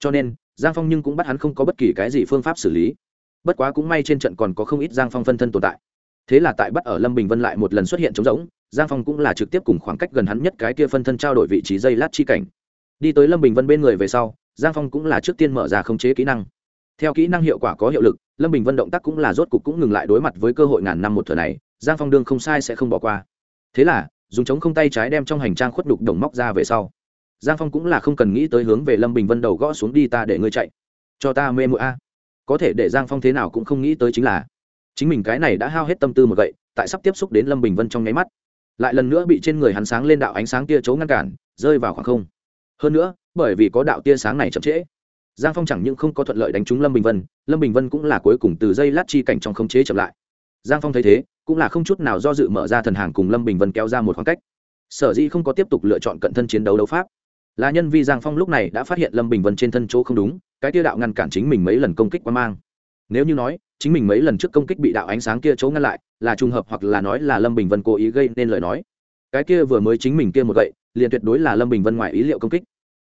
cho nên, giang phong nhưng cũng bắt hắn không có bất kỳ cái gì phương pháp xử lý. Bất quá cũng may trên trận còn có không ít giang phong phân thân tồn tại. Thế là tại bắt ở lâm bình vân lại một lần xuất hiện trống rỗng, giang phong cũng là trực tiếp cùng khoảng cách gần hắn nhất cái kia phân thân trao đổi vị trí dây lát chi cảnh. Đi tới lâm bình vân bên người về sau, giang phong cũng là trước tiên mở ra khống chế kỹ năng. Theo kỹ năng hiệu quả có hiệu lực, lâm bình vân động tác cũng là rốt cục cũng ngừng lại đối mặt với cơ hội ngàn năm một thừa này, giang phong đương không sai sẽ không bỏ qua. Thế là, dùng chống không tay trái đem trong hành trang khuất đục đồng móc ra về sau giang phong cũng là không cần nghĩ tới hướng về lâm bình vân đầu gõ xuống đi ta để ngươi chạy. Cho ta mê mũi a. Có thể để giang phong thế nào cũng không nghĩ tới chính là, chính mình cái này đã hao hết tâm tư một gậy, tại sắp tiếp xúc đến lâm bình vân trong nháy mắt, lại lần nữa bị trên người hắn sáng lên đạo ánh sáng tia chấu ngăn cản, rơi vào khoảng không. Hơn nữa, bởi vì có đạo tia sáng này chậm trễ, giang phong chẳng những không có thuận lợi đánh trúng lâm bình vân, lâm bình vân cũng là cuối cùng từ dây lát chi cảnh trong khống chế chậm lại. Giang phong thấy thế, cũng là không chút nào do dự mở ra thần hàng cùng lâm bình vân kéo ra một khoảng cách. Sở dĩ không có tiếp tục lựa chọn cận thân chiến đấu đấu pháp là nhân vi giang phong lúc này đã phát hiện lâm bình vân trên thân chỗ không đúng, cái tia đạo ngăn cản chính mình mấy lần công kích qua mang. Nếu như nói, chính mình mấy lần trước công kích bị đạo ánh sáng kia chỗ ngăn lại, là trùng hợp hoặc là nói là lâm bình vân cố ý gây nên lời nói. Cái kia vừa mới chính mình kia một gậy, liền tuyệt đối là lâm bình vân ngoài ý liệu công kích.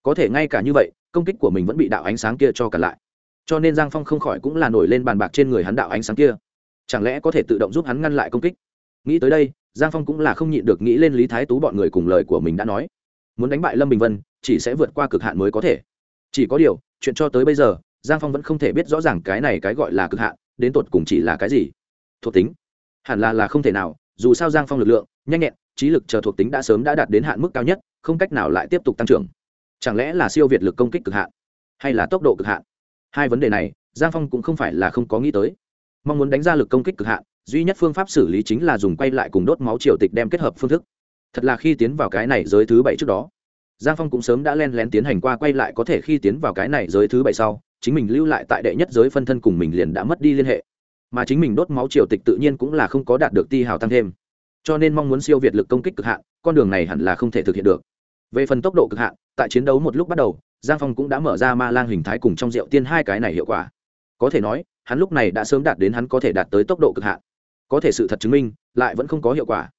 Có thể ngay cả như vậy, công kích của mình vẫn bị đạo ánh sáng kia cho cản lại. Cho nên giang phong không khỏi cũng là nổi lên bàn bạc trên người hắn đạo ánh sáng kia. Chẳng lẽ có thể tự động giúp hắn ngăn lại công kích? Nghĩ tới đây, giang phong cũng là không nhịn được nghĩ lên lý thái tú bọn người cùng lời của mình đã nói. Muốn đánh bại lâm bình vân chỉ sẽ vượt qua cực hạn mới có thể. Chỉ có điều, chuyện cho tới bây giờ, giang phong vẫn không thể biết rõ ràng cái này cái gọi là cực hạn, đến tột cùng chỉ là cái gì. Thuộc tính. Hẳn là là không thể nào, dù sao giang phong lực lượng, nhanh nhẹn, trí lực chờ thuộc tính đã sớm đã đạt đến hạn mức cao nhất, không cách nào lại tiếp tục tăng trưởng. Chẳng lẽ là siêu việt lực công kích cực hạn, hay là tốc độ cực hạn? Hai vấn đề này, giang phong cũng không phải là không có nghĩ tới. Mong muốn đánh ra lực công kích cực hạn, duy nhất phương pháp xử lý chính là dùng quay lại cùng đốt máu triều tịch đem kết hợp phương thức. Thật là khi tiến vào cái này giới thứ bảy trước đó giang phong cũng sớm đã len lén tiến hành qua quay lại có thể khi tiến vào cái này giới thứ bảy sau, chính mình lưu lại tại đệ nhất giới phân thân cùng mình liền đã mất đi liên hệ. Mà chính mình đốt máu triều tịch tự nhiên cũng là không có đạt được ti hào tăng thêm. Cho nên mong muốn siêu việt lực công kích cực hạn, con đường này hẳn là không thể thực hiện được. Về phần tốc độ cực hạn, tại chiến đấu một lúc bắt đầu, giang phong cũng đã mở ra ma lang hình thái cùng trong rượu tiên hai cái này hiệu quả. Có thể nói, hắn lúc này đã sớm đạt đến hắn có thể đạt tới tốc độ cực hạn. Có thể sự thật chứng minh, lại vẫn không có hiệu quả.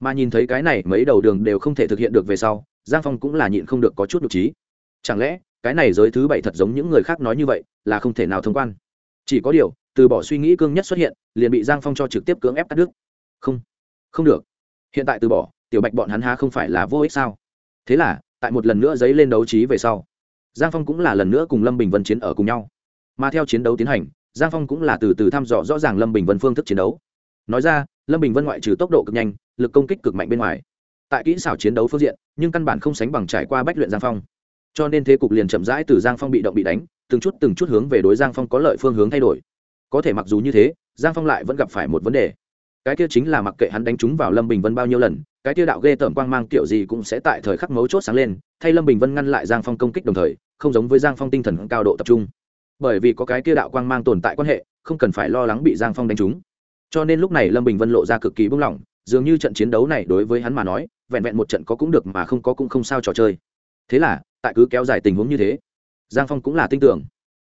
Mà nhìn thấy cái này, mấy đầu đường đều không thể thực hiện được về sau giang phong cũng là nhịn không được có chút nhục trí chẳng lẽ, cái này giới thứ bảy thật giống những người khác nói như vậy, là không thể nào thông quan? Chỉ có điều, từ bỏ suy nghĩ cương nhất xuất hiện, liền bị giang phong cho trực tiếp cưỡng ép cắt đứt. Không không được. Hiện tại từ bỏ, tiểu bạch bọn hắn há không phải là vô ích sao? Thế là, tại một lần nữa dấy lên đấu trí về sau, giang phong cũng là lần nữa cùng lâm bình vân chiến ở cùng nhau. Mà theo chiến đấu tiến hành, giang phong cũng là từ từ thăm dò rõ ràng lâm bình vân phương thức chiến đấu. Nói ra, lâm bình vân ngoại trừ tốc độ cực nhanh, lực công kích cực mạnh bên ngoài tại kỹ xảo chiến đấu phương diện, nhưng căn bản không sánh bằng trải qua bách luyện giang phong. Cho nên thế cục liền chậm rãi từ giang phong bị động bị đánh, từng chút từng chút hướng về đối giang phong có lợi phương hướng thay đổi. Có thể mặc dù như thế, giang phong lại vẫn gặp phải một vấn đề. Cái kia chính là mặc kệ hắn đánh trúng vào lâm bình vân bao nhiêu lần, cái kia đạo ghê tởm quang mang kiểu gì cũng sẽ tại thời khắc mấu chốt sáng lên, thay lâm bình vân ngăn lại giang phong công kích đồng thời, không giống với giang phong tinh thần cao độ tập trung. Bởi vì có cái kia đạo quang mang tồn tại quan hệ, không cần phải lo lắng bị giang phong đánh trúng. Cho nên lúc này lâm bình vân lộ ra cực kỳ bung lỏng dường như trận chiến đấu này đối với hắn mà nói vẹn vẹn một trận có cũng được mà không có cũng không sao trò chơi. Thế là, tại cứ kéo dài tình huống như thế, giang phong cũng là tin tưởng.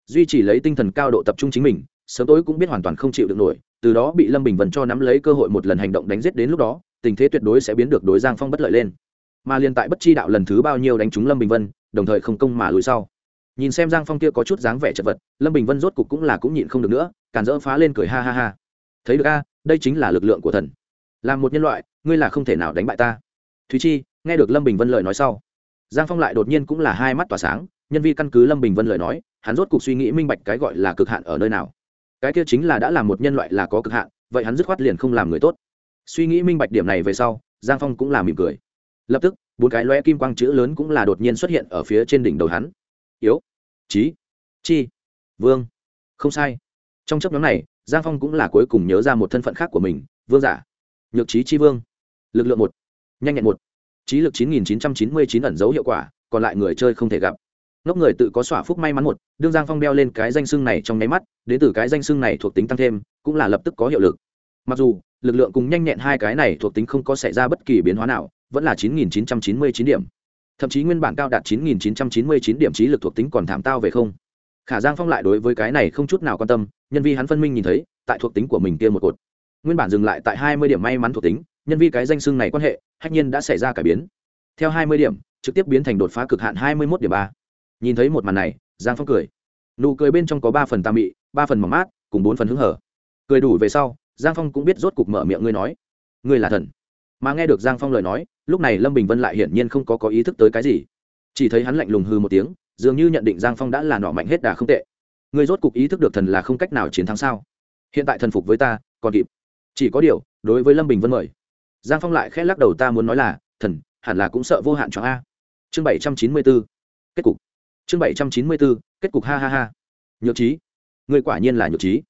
Duy chỉ lấy tinh thần cao độ tập trung chính mình, sớm tối cũng biết hoàn toàn không chịu được nổi, từ đó bị lâm bình vân cho nắm lấy cơ hội một lần hành động đánh giết đến lúc đó, tình thế tuyệt đối sẽ biến được đối giang phong bất lợi lên. Mà liên tại bất chi đạo lần thứ bao nhiêu đánh trúng lâm bình vân, đồng thời không công mà lùi sau. Nhìn xem giang phong kia có chút dáng vẻ chật vật, lâm bình vân rốt cục cũng là cũng nhịn không được nữa cản dỡ phá lên cười ha ha ha. Thấy được a, đây chính là lực lượng của thần. Làm một nhân loại, ngươi là không thể nào đánh bại ta thúy chi, nghe được lâm bình vân lời nói sau, giang phong lại đột nhiên cũng là hai mắt tỏa sáng, nhân vi căn cứ lâm bình vân lời nói, hắn rốt cuộc suy nghĩ minh bạch cái gọi là cực hạn ở nơi nào. Cái kia chính là đã làm một nhân loại là có cực hạn, vậy hắn dứt khoát liền không làm người tốt. Suy nghĩ minh bạch điểm này về sau, giang phong cũng là mỉm cười. Lập tức, bốn cái loe kim quang chữ lớn cũng là đột nhiên xuất hiện ở phía trên đỉnh đầu hắn. Yếu trí chi, vương. Không sai. Trong chấp nhóm này, giang phong cũng là cuối cùng nhớ ra một thân phận khác của mình, vương giả. Nhược trí chi vương. Lực lượng một nhanh nhẹn một. Trí lực chín nghìn chín trăm chín mươi chín ẩn dấu hiệu quả, còn lại người chơi không thể gặp. Ngốc người tự có xỏa phúc may mắn một, đương giang phong đeo lên cái danh xưng này trong nháy mắt, đến từ cái danh xưng này thuộc tính tăng thêm, cũng là lập tức có hiệu lực. Mặc dù, lực lượng cùng nhanh nhẹn hai cái này thuộc tính không có xảy ra bất kỳ biến hóa nào, vẫn là chín nghìn chín trăm chín mươi chín điểm. Thậm chí nguyên bản cao đạt chín nghìn chín trăm chín mươi chín điểm trí lực thuộc tính còn thảm tao về không. Khả giang phong lại đối với cái này không chút nào quan tâm, nhân vi hắn phân minh nhìn thấy, tại thuộc tính của mình kia một cột. Nguyên bản dừng lại tại hai mươi điểm may mắn thuộc tính nhân vi cái danh xưng này quan hệ, hách nhiên đã xảy ra cải biến. Theo hai mươi điểm, trực tiếp biến thành đột phá cực hạn hai mươi một điểm ba. Nhìn thấy một màn này, giang phong cười. Nụ cười bên trong có ba phần tà mị, ba phần mỏng mát, cùng bốn phần hứng hở. Cười đủ về sau, giang phong cũng biết rốt cục mở miệng ngươi nói. Ngươi là thần. Mà nghe được giang phong lời nói, lúc này lâm bình vân lại hiển nhiên không có có ý thức tới cái gì. Chỉ thấy hắn lạnh lùng hư một tiếng, dường như nhận định giang phong đã là nọ mạnh hết đà không tệ. Ngươi rốt cục ý thức được thần là không cách nào chiến thắng sao? Hiện tại thần phục với ta, còn kịp. Chỉ có điều, đối với lâm bình vân mời giang phong lại khẽ lắc đầu, ta muốn nói là, thần, hẳn là cũng sợ vô hạn cho a. Chương bảy trăm chín mươi b ố kết cục. Chương bảy trăm chín mươi b ố kết cục, ha ha ha. Nhược trí ngươi quả nhiên là nhược trí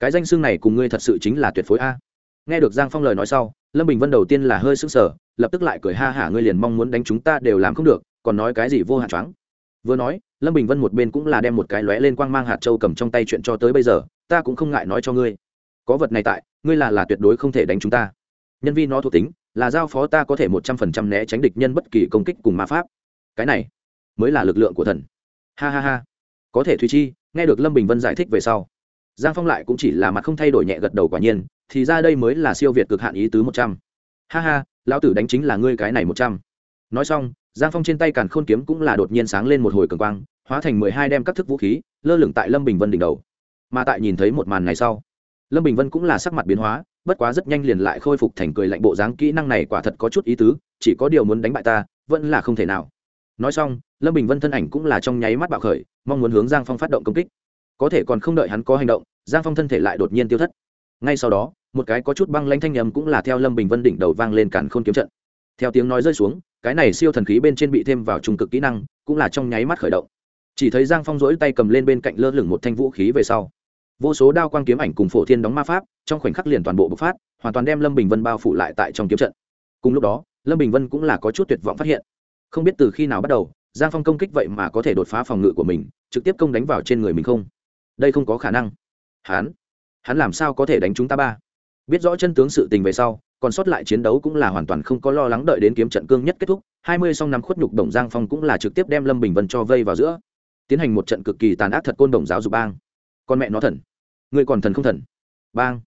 cái danh xương này cùng ngươi thật sự chính là tuyệt phối a. Nghe được giang phong lời nói sau, lâm bình vân đầu tiên là hơi sững sờ, lập tức lại cười, ha hả ngươi liền mong muốn đánh chúng ta đều làm không được, còn nói cái gì vô hạn choáng. Vừa nói, lâm bình vân một bên cũng là đem một cái lóe lên quang mang hạt châu cầm trong tay chuyện cho tới bây giờ, ta cũng không ngại nói cho ngươi. Có vật này tại, ngươi là là tuyệt đối không thể đánh chúng ta nhân vi nó thuộc tính, là giao phó ta có thể một trăm phần trăm né tránh địch nhân bất kỳ công kích cùng ma pháp. Cái này mới là lực lượng của thần. Ha ha ha. Có thể thùy chi, nghe được lâm bình vân giải thích về sau, giang phong lại cũng chỉ là mặt không thay đổi nhẹ gật đầu quả nhiên, thì ra đây mới là siêu việt cực hạn ý tứ một trăm. Ha ha, lão tử đánh chính là ngươi cái này một trăm. Nói xong, giang phong trên tay càn khôn kiếm cũng là đột nhiên sáng lên một hồi cường quang, hóa thành mười hai đem các thức vũ khí, lơ lửng tại lâm bình vân đỉnh đầu. Mà tại nhìn thấy một màn này sau, lâm bình vân cũng là sắc mặt biến hóa bất quá rất nhanh liền lại khôi phục thành cười lạnh bộ dáng kỹ năng này quả thật có chút ý tứ, chỉ có điều muốn đánh bại ta, vẫn là không thể nào. Nói xong, lâm bình vân thân ảnh cũng là trong nháy mắt bạo khởi, mong muốn hướng giang phong phát động công kích. Có thể còn không đợi hắn có hành động, giang phong thân thể lại đột nhiên tiêu thất. Ngay sau đó, một cái có chút băng lanh thanh nhầm cũng là theo lâm bình vân đỉnh đầu vang lên cản khôn kiếm trận. Theo tiếng nói rơi xuống, cái này siêu thần khí bên trên bị thêm vào trung cực kỹ năng, cũng là trong nháy mắt khởi động. Chỉ thấy giang phong rỗi tay cầm lên bên cạnh lơ lửng một thanh vũ khí về sau vô số đao quang kiếm ảnh cùng phổ thiên đóng ma pháp, trong khoảnh khắc liền toàn bộ bộc phát, hoàn toàn đem lâm bình vân bao phủ lại tại trong kiếm trận. Cùng lúc đó, lâm bình vân cũng là có chút tuyệt vọng phát hiện. Không biết từ khi nào bắt đầu, giang phong công kích vậy mà có thể đột phá phòng ngự của mình, trực tiếp công đánh vào trên người mình không? Đây không có khả năng. Hắn hắn làm sao có thể đánh chúng ta ba? Biết rõ chân tướng sự tình về sau, còn sót lại chiến đấu cũng là hoàn toàn không có lo lắng đợi đến kiếm trận cương nhất kết thúc, hai mươi song năm khuất nhục đồng giang phong cũng là trực tiếp đem lâm bình vân cho vây vào giữa, tiến hành một trận cực kỳ tàn ác thật côn đồng giáo dục bang con mẹ nó thần. Ngươi còn thần không thần? Bang.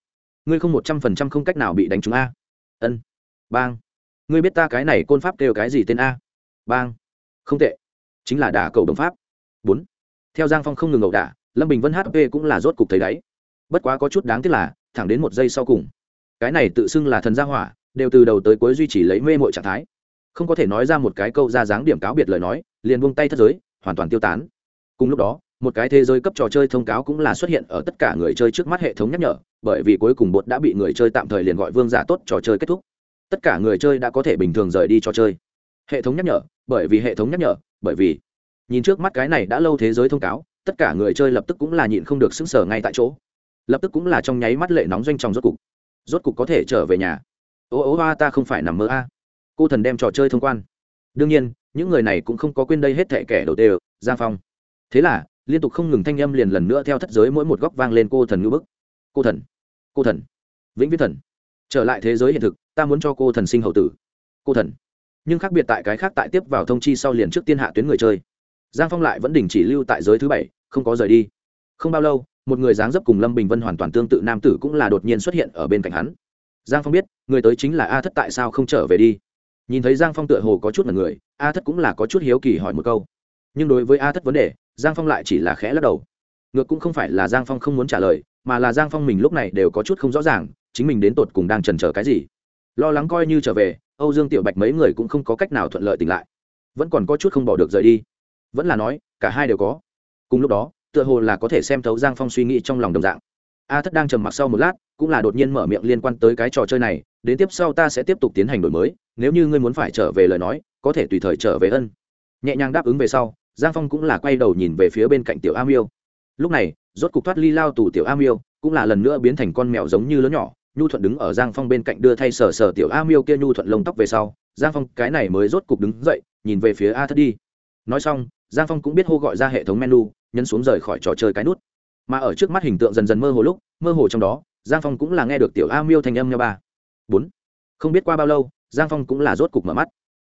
Ngươi không một trăm phần trăm không cách nào bị đánh trúng a. Ân. Bang. Ngươi biết ta cái này côn pháp kêu cái gì tên a? Bang. Không tệ. Chính là đả cầu đồng pháp. Bốn. Theo giang phong không ngừng ẩu đả, lâm bình vân hp cũng là rốt cục thấy đáy. Bất quá có chút đáng tiếc là, thẳng đến một giây sau cùng, cái này tự xưng là thần gia hỏa, đều từ đầu tới cuối duy trì lấy mê mội trạng thái. Không có thể nói ra một cái câu ra dáng điểm cáo biệt lời nói, liền buông tay thất giới, hoàn toàn tiêu tán. Cùng lúc đó một cái thế giới cấp trò chơi thông cáo cũng là xuất hiện ở tất cả người chơi trước mắt hệ thống nhắc nhở, bởi vì cuối cùng bột đã bị người chơi tạm thời liền gọi vương giả tốt trò chơi kết thúc. Tất cả người chơi đã có thể bình thường rời đi trò chơi. Hệ thống nhắc nhở, bởi vì hệ thống nhắc nhở, bởi vì nhìn trước mắt cái này đã lâu thế giới thông cáo, tất cả người chơi lập tức cũng là nhịn không được sững sờ ngay tại chỗ. Lập tức cũng là trong nháy mắt lệ nóng doanh trong rốt cục. Rốt cục có thể trở về nhà. Ô ô a ta không phải nằm mơ a. Cô thần đem trò chơi thông quan. Đương nhiên, những người này cũng không có quên đây hết thệ kẻ đầu tiên giang phong. Thế là liên tục không ngừng thanh âm liền lần nữa theo thất giới mỗi một góc vang lên cô thần ngữ bức. Cô thần cô thần, vĩnh viễn thần. Trở lại thế giới hiện thực, ta muốn cho cô thần sinh hậu tử. Cô thần. Nhưng khác biệt tại cái khác tại tiếp vào thông chi sau liền trước tiên hạ tuyến người chơi. Giang phong lại vẫn đình chỉ lưu tại giới thứ bảy, không có rời đi. Không bao lâu, một người dáng dấp cùng lâm bình vân hoàn toàn tương tự nam tử cũng là đột nhiên xuất hiện ở bên cạnh hắn. Giang phong biết, người tới chính là a thất tại sao không trở về đi. Nhìn thấy giang phong tựa hồ có chút là người, a thất cũng là có chút hiếu kỳ hỏi một câu. Nhưng đối với a thất vấn đề giang phong lại chỉ là khẽ lắc đầu. Ngược cũng không phải là giang phong không muốn trả lời, mà là giang phong mình lúc này đều có chút không rõ ràng, chính mình đến tột cùng đang trần trở cái gì. Lo lắng coi như trở về, âu dương tiểu bạch mấy người cũng không có cách nào thuận lợi tỉnh lại. Vẫn còn có chút không bỏ được rời đi. Vẫn là nói, cả hai đều có. Cùng lúc đó, tựa hồ là có thể xem thấu giang phong suy nghĩ trong lòng đồng dạng. A thất đang trầm mặc sau một lát, cũng là đột nhiên mở miệng liên quan tới cái trò chơi này, đến tiếp sau ta sẽ tiếp tục tiến hành đổi mới, nếu như ngươi muốn phải trở về lời nói, có thể tùy thời trở về ân. Nhẹ nhàng đáp ứng về sau giang phong cũng là quay đầu nhìn về phía bên cạnh tiểu a miêu. Lúc này, rốt cục thoát ly lao tù tiểu a miêu, cũng là lần nữa biến thành con mèo giống như lớn nhỏ. Nhu thuận đứng ở giang phong bên cạnh đưa thay sờ sờ tiểu a miêu kia nhu thuận lông tóc về sau, giang phong cái này mới rốt cục đứng dậy, nhìn về phía a thất đi. Nói xong, giang phong cũng biết hô gọi ra hệ thống menu, nhấn xuống rời khỏi trò chơi cái nút. Mà ở trước mắt hình tượng dần dần mơ hồ lúc, mơ hồ trong đó, giang phong cũng là nghe được tiểu a miêu thành âm nha ba. Bốn. Không biết qua bao lâu, giang phong cũng là rốt cục mở mắt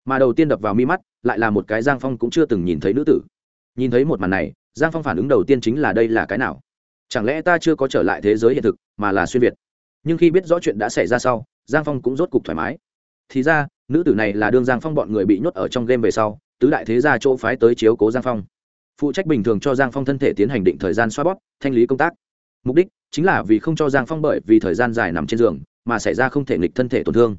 mà đầu tiên đập vào mi mắt, lại là một cái giang phong cũng chưa từng nhìn thấy nữ tử. Nhìn thấy một màn này, giang phong phản ứng đầu tiên chính là đây là cái nào? Chẳng lẽ ta chưa có trở lại thế giới hiện thực, mà là xuyên việt? Nhưng khi biết rõ chuyện đã xảy ra sau, giang phong cũng rốt cục thoải mái. Thì ra, nữ tử này là đương giang phong bọn người bị nhốt ở trong game về sau, tứ đại thế gia chỗ phái tới chiếu cố giang phong. Phụ trách bình thường cho giang phong thân thể tiến hành định thời gian xoa bóp, thanh lý công tác. Mục đích chính là vì không cho giang phong bởi vì thời gian dài nằm trên giường, mà xảy ra không thể nghịch thân thể tổn thương.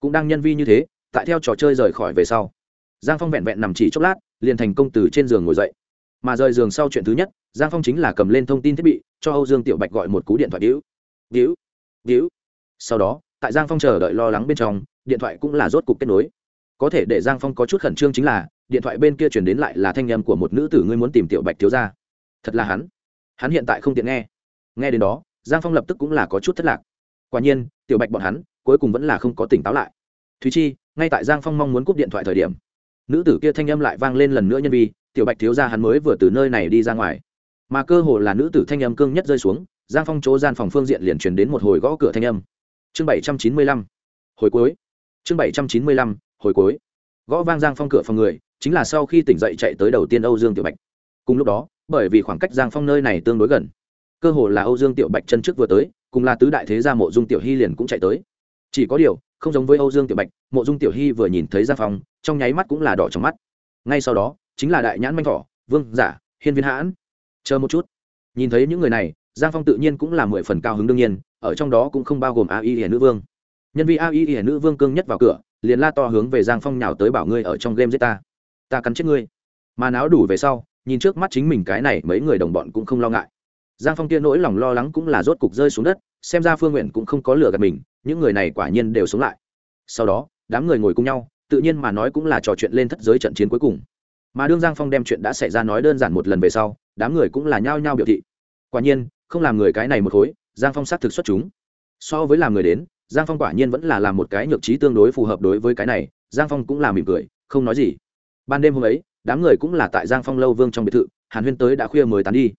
Cũng đang nhân vi như thế tại theo trò chơi rời khỏi về sau, giang phong vẹn vẹn nằm chỉ chốc lát, liền thành công từ trên giường ngồi dậy. Mà rời giường sau chuyện thứ nhất, giang phong chính là cầm lên thông tin thiết bị, cho âu dương tiểu bạch gọi một cú điện thoại víu víu víu sau đó, tại giang phong chờ đợi lo lắng bên trong, điện thoại cũng là rốt cục kết nối. Có thể để giang phong có chút khẩn trương chính là, điện thoại bên kia chuyển đến lại là thanh âm của một nữ tử ngươi muốn tìm tiểu bạch thiếu ra thật là hắn. Hắn hiện tại không tiện nghe. Nghe đến đó, giang phong lập tức cũng là có chút thất lạc. Quả nhiên, tiểu bạch bọn hắn cuối cùng vẫn là không có tỉnh táo lại. Thúy chi ngay tại giang phong mong muốn cúp điện thoại thời điểm, nữ tử kia thanh âm lại vang lên lần nữa nhân vi, tiểu bạch thiếu ra hắn mới vừa từ nơi này đi ra ngoài. Mà cơ hồ là nữ tử thanh âm cương nhất rơi xuống, giang phong chỗ gian phòng phương diện liền truyền đến một hồi gõ cửa thanh âm. Chương bảy trăm chín mươi lăm, hồi cuối. Chương bảy trăm chín mươi lăm, hồi cuối. Gõ vang giang phong cửa phòng người, chính là sau khi tỉnh dậy chạy tới đầu tiên âu dương tiểu bạch. Cùng lúc đó, bởi vì khoảng cách giang phong nơi này tương đối gần, cơ hồ là âu dương tiểu bạch chân trước vừa tới, cùng là tứ đại thế gia mộ dung tiểu hy liền cũng chạy tới. Chỉ có điều không giống với âu dương tiểu bạch, mộ dung tiểu hy vừa nhìn thấy giang phong, trong nháy mắt cũng là đỏ trong mắt. Ngay sau đó, chính là đại nhãn manh thỏ, vương giả, hiên viên hãn. Chờ một chút. Nhìn thấy những người này giang phong tự nhiên cũng là mười phần cao hứng đương nhiên, ở trong đó cũng không bao gồm a y hiển nữ vương. Nhân vi a y hiển nữ vương cương nhất vào cửa, liền la to hướng về giang phong nhào tới bảo ngươi ở trong game giết ta. Ta cắn chết ngươi. Mà náo đủ về sau, nhìn trước mắt chính mình cái này, mấy người đồng bọn cũng không lo ngại. Giang phong kia nỗi lòng lo lắng cũng là rốt cục rơi xuống đất, xem ra phương nguyện cũng không có lừa gạt mình những người này quả nhiên đều sống lại. Sau đó, đám người ngồi cùng nhau, tự nhiên mà nói cũng là trò chuyện lên thất giới trận chiến cuối cùng. Mà đương giang phong đem chuyện đã xảy ra nói đơn giản một lần về sau, đám người cũng là nhao nhao biểu thị. Quả nhiên, không làm người cái này một khối, giang phong xác thực xuất chúng. So với làm người đến, giang phong quả nhiên vẫn là làm một cái nhược trí tương đối phù hợp đối với cái này, giang phong cũng là mỉm cười, không nói gì. Ban đêm hôm ấy, đám người cũng là tại giang phong lâu vương trong biệt thự, hàn huyên tới đã khuya mới tán đi.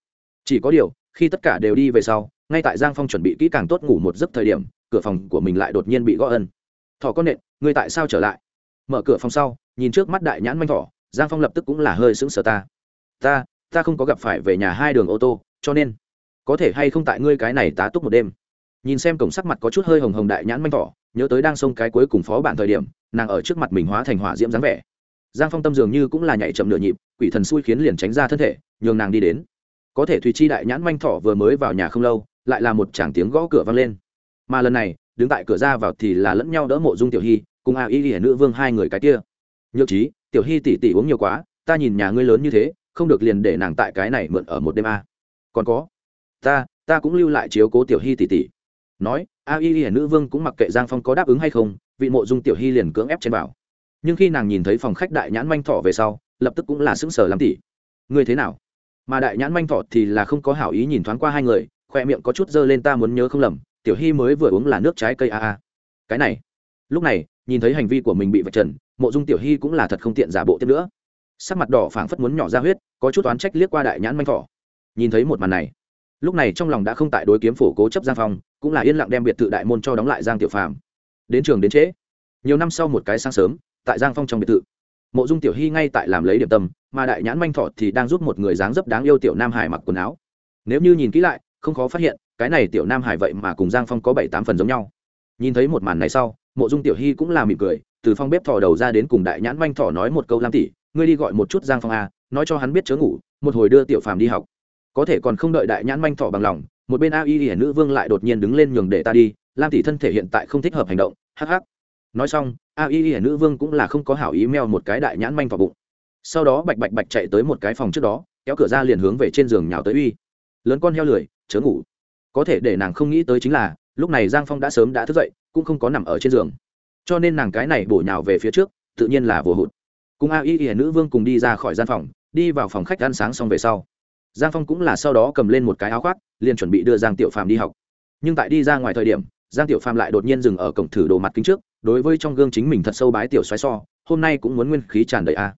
Chỉ có điều, khi tất cả đều đi về sau, ngay tại giang phong chuẩn bị kỹ càng tốt ngủ một giấc thời điểm cửa phòng của mình lại đột nhiên bị gõ ân. Thỏ con nện, ngươi tại sao trở lại? Mở cửa phòng sau, nhìn trước mắt đại nhãn manh thỏ, giang phong lập tức cũng là hơi sững sờ ta. Ta ta không có gặp phải về nhà hai đường ô tô, cho nên có thể hay không tại ngươi cái này tá túc một đêm? Nhìn xem cổng sắc mặt có chút hơi hồng hồng đại nhãn manh thỏ, nhớ tới đang xông cái cuối cùng phó bản thời điểm, nàng ở trước mặt mình hóa thành hỏa diễm dáng vẻ. Giang phong tâm dường như cũng là nhảy chậm nửa nhịp, quỷ thần xui khiến liền tránh ra thân thể, nhường nàng đi đến. Có thể thùy chi đại nhãn manh thỏ vừa mới vào nhà không lâu, lại là một chàng tiếng gõ cửa vang lên mà lần này, đứng tại cửa ra vào thì là lẫn nhau đỡ mộ dung tiểu hy, cùng a y y nữ vương hai người cái kia. Nhược trí, tiểu hy tỉ tỉ uống nhiều quá, ta nhìn nhà ngươi lớn như thế, không được liền để nàng tại cái này mượn ở một đêm a. Còn có, ta ta cũng lưu lại chiếu cố tiểu hy tỉ tỉ nói, a y y nữ vương cũng mặc kệ giang phong có đáp ứng hay không, vị mộ dung tiểu hy liền cưỡng ép trên bảo nhưng khi nàng nhìn thấy phòng khách đại nhãn manh Thọ về sau, lập tức cũng là sững sờ lắm tỉ. Ngươi thế nào? Mà đại nhãn manh Thọ thì là không có hảo ý nhìn thoáng qua hai người, khoe miệng có chút dơ lên ta muốn nhớ không lầm tiểu hy mới vừa uống là nước trái cây a a. Cái này, lúc này, nhìn thấy hành vi của mình bị vạch trần, mộ dung tiểu hy cũng là thật không tiện giả bộ tiếp nữa. Sắc mặt đỏ phảng phất muốn nhỏ ra huyết, có chút oán trách liếc qua đại nhãn manh thỏ. Nhìn thấy một màn này, lúc này trong lòng đã không tại đối kiếm phổ cố chấp giang phong, cũng là yên lặng đem biệt thự đại môn cho đóng lại giang tiểu phàm. Đến trường đến trễ. Nhiều năm sau một cái sáng sớm, tại giang phong trong biệt thự, mộ dung tiểu hy ngay tại làm lấy điểm tâm, mà đại nhãn manh thọ thì đang giúp một người dáng dấp đáng yêu tiểu nam hải mặc quần áo. Nếu như nhìn kỹ lại, không khó phát hiện cái này tiểu nam hải vậy mà cùng giang phong có bảy tám phần giống nhau. Nhìn thấy một màn này sau, mộ dung tiểu hy cũng là mỉm cười, từ phong bếp thò đầu ra đến cùng đại nhãn manh thỏ nói một câu, lam tỷ, ngươi đi gọi một chút giang phong a nói cho hắn biết chớ ngủ, một hồi đưa tiểu phàm đi học. Có thể còn không đợi đại nhãn manh thỏ bằng lòng, một bên a y hiển nữ vương lại đột nhiên đứng lên nhường để ta đi, lam tỷ thân thể hiện tại không thích hợp hành động hh nói xong, a y hiển nữ vương cũng là không có hảo ý meo một cái đại nhãn manh vào bụng. Sau đó bạch bạch bạch chạy tới một cái phòng trước đó, kéo cửa ra liền hướng về trên giường nhào tới uy. Lớn con heo lười, chớ ngủ có thể để nàng không nghĩ tới chính là, lúc này giang phong đã sớm đã thức dậy, cũng không có nằm ở trên giường. Cho nên nàng cái này bổ nhào về phía trước, tự nhiên là vừa hụt. Cùng a y y nữ vương cùng đi ra khỏi gian phòng, đi vào phòng khách ăn sáng xong về sau. Giang phong cũng là sau đó cầm lên một cái áo khoác, liền chuẩn bị đưa giang tiểu phàm đi học. Nhưng tại đi ra ngoài thời điểm, giang tiểu phàm lại đột nhiên dừng ở cổng thử đồ mặt kính trước, đối với trong gương chính mình thật sâu bái tiểu xoáy so, hôm nay cũng muốn nguyên khí tràn đầy a.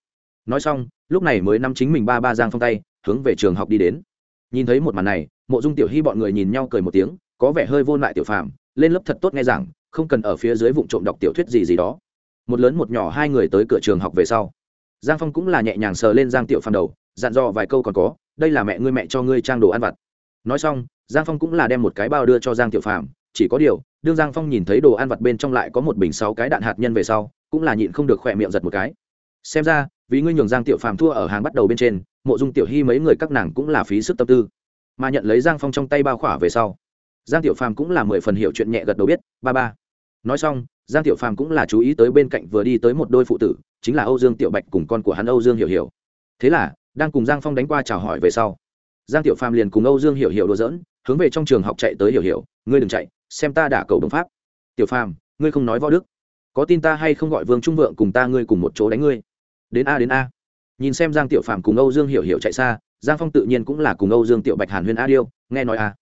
Nói xong, lúc này mới nắm chính mình ba ba giang phong tay, hướng về trường học đi đến nhìn thấy một màn này, mộ dung tiểu hy bọn người nhìn nhau cười một tiếng, có vẻ hơi vô lại tiểu phàm, lên lớp thật tốt nghe rằng không cần ở phía dưới vụ trộm đọc tiểu thuyết gì gì đó. Một lớn một nhỏ hai người tới cửa trường học về sau. Giang phong cũng là nhẹ nhàng sờ lên giang tiểu phàm đầu, dặn dò vài câu còn có, đây là mẹ ngươi mẹ cho ngươi trang đồ ăn vặt. Nói xong, giang phong cũng là đem một cái bao đưa cho giang tiểu phàm, chỉ có điều, đương giang phong nhìn thấy đồ ăn vặt bên trong lại có một bình sáu cái đạn hạt nhân về sau, cũng là nhịn không được khỏe miệng giật một cái. Xem ra, vì ngươi nhường giang tiểu phàm thua ở hàng bắt đầu bên trên mộ dung tiểu hy mấy người các nàng cũng là phí sức tâm tư. Mà nhận lấy giang phong trong tay bao khỏa về sau, giang tiểu phàm cũng là mười phần hiểu chuyện nhẹ gật đầu biết, ba ba. Nói xong, giang tiểu phàm cũng là chú ý tới bên cạnh vừa đi tới một đôi phụ tử, chính là âu dương tiểu bạch cùng con của hắn âu dương hiểu hiểu. Thế là, đang cùng giang phong đánh qua chào hỏi về sau, giang tiểu phàm liền cùng âu dương hiểu hiểu đùa dỡn hướng về trong trường học chạy tới hiểu hiểu, ngươi đừng chạy, xem ta đả cầu đồng pháp. Tiểu phàm, ngươi không nói võ đức, có tin ta hay không gọi vương trung vượng cùng ta ngươi cùng một chỗ đánh ngươi? Đến a đến a nhìn xem giang tiểu Phạm cùng âu dương hiểu hiểu chạy xa, giang phong tự nhiên cũng là cùng âu dương tiểu bạch hàn huyên a điêu, nghe nói a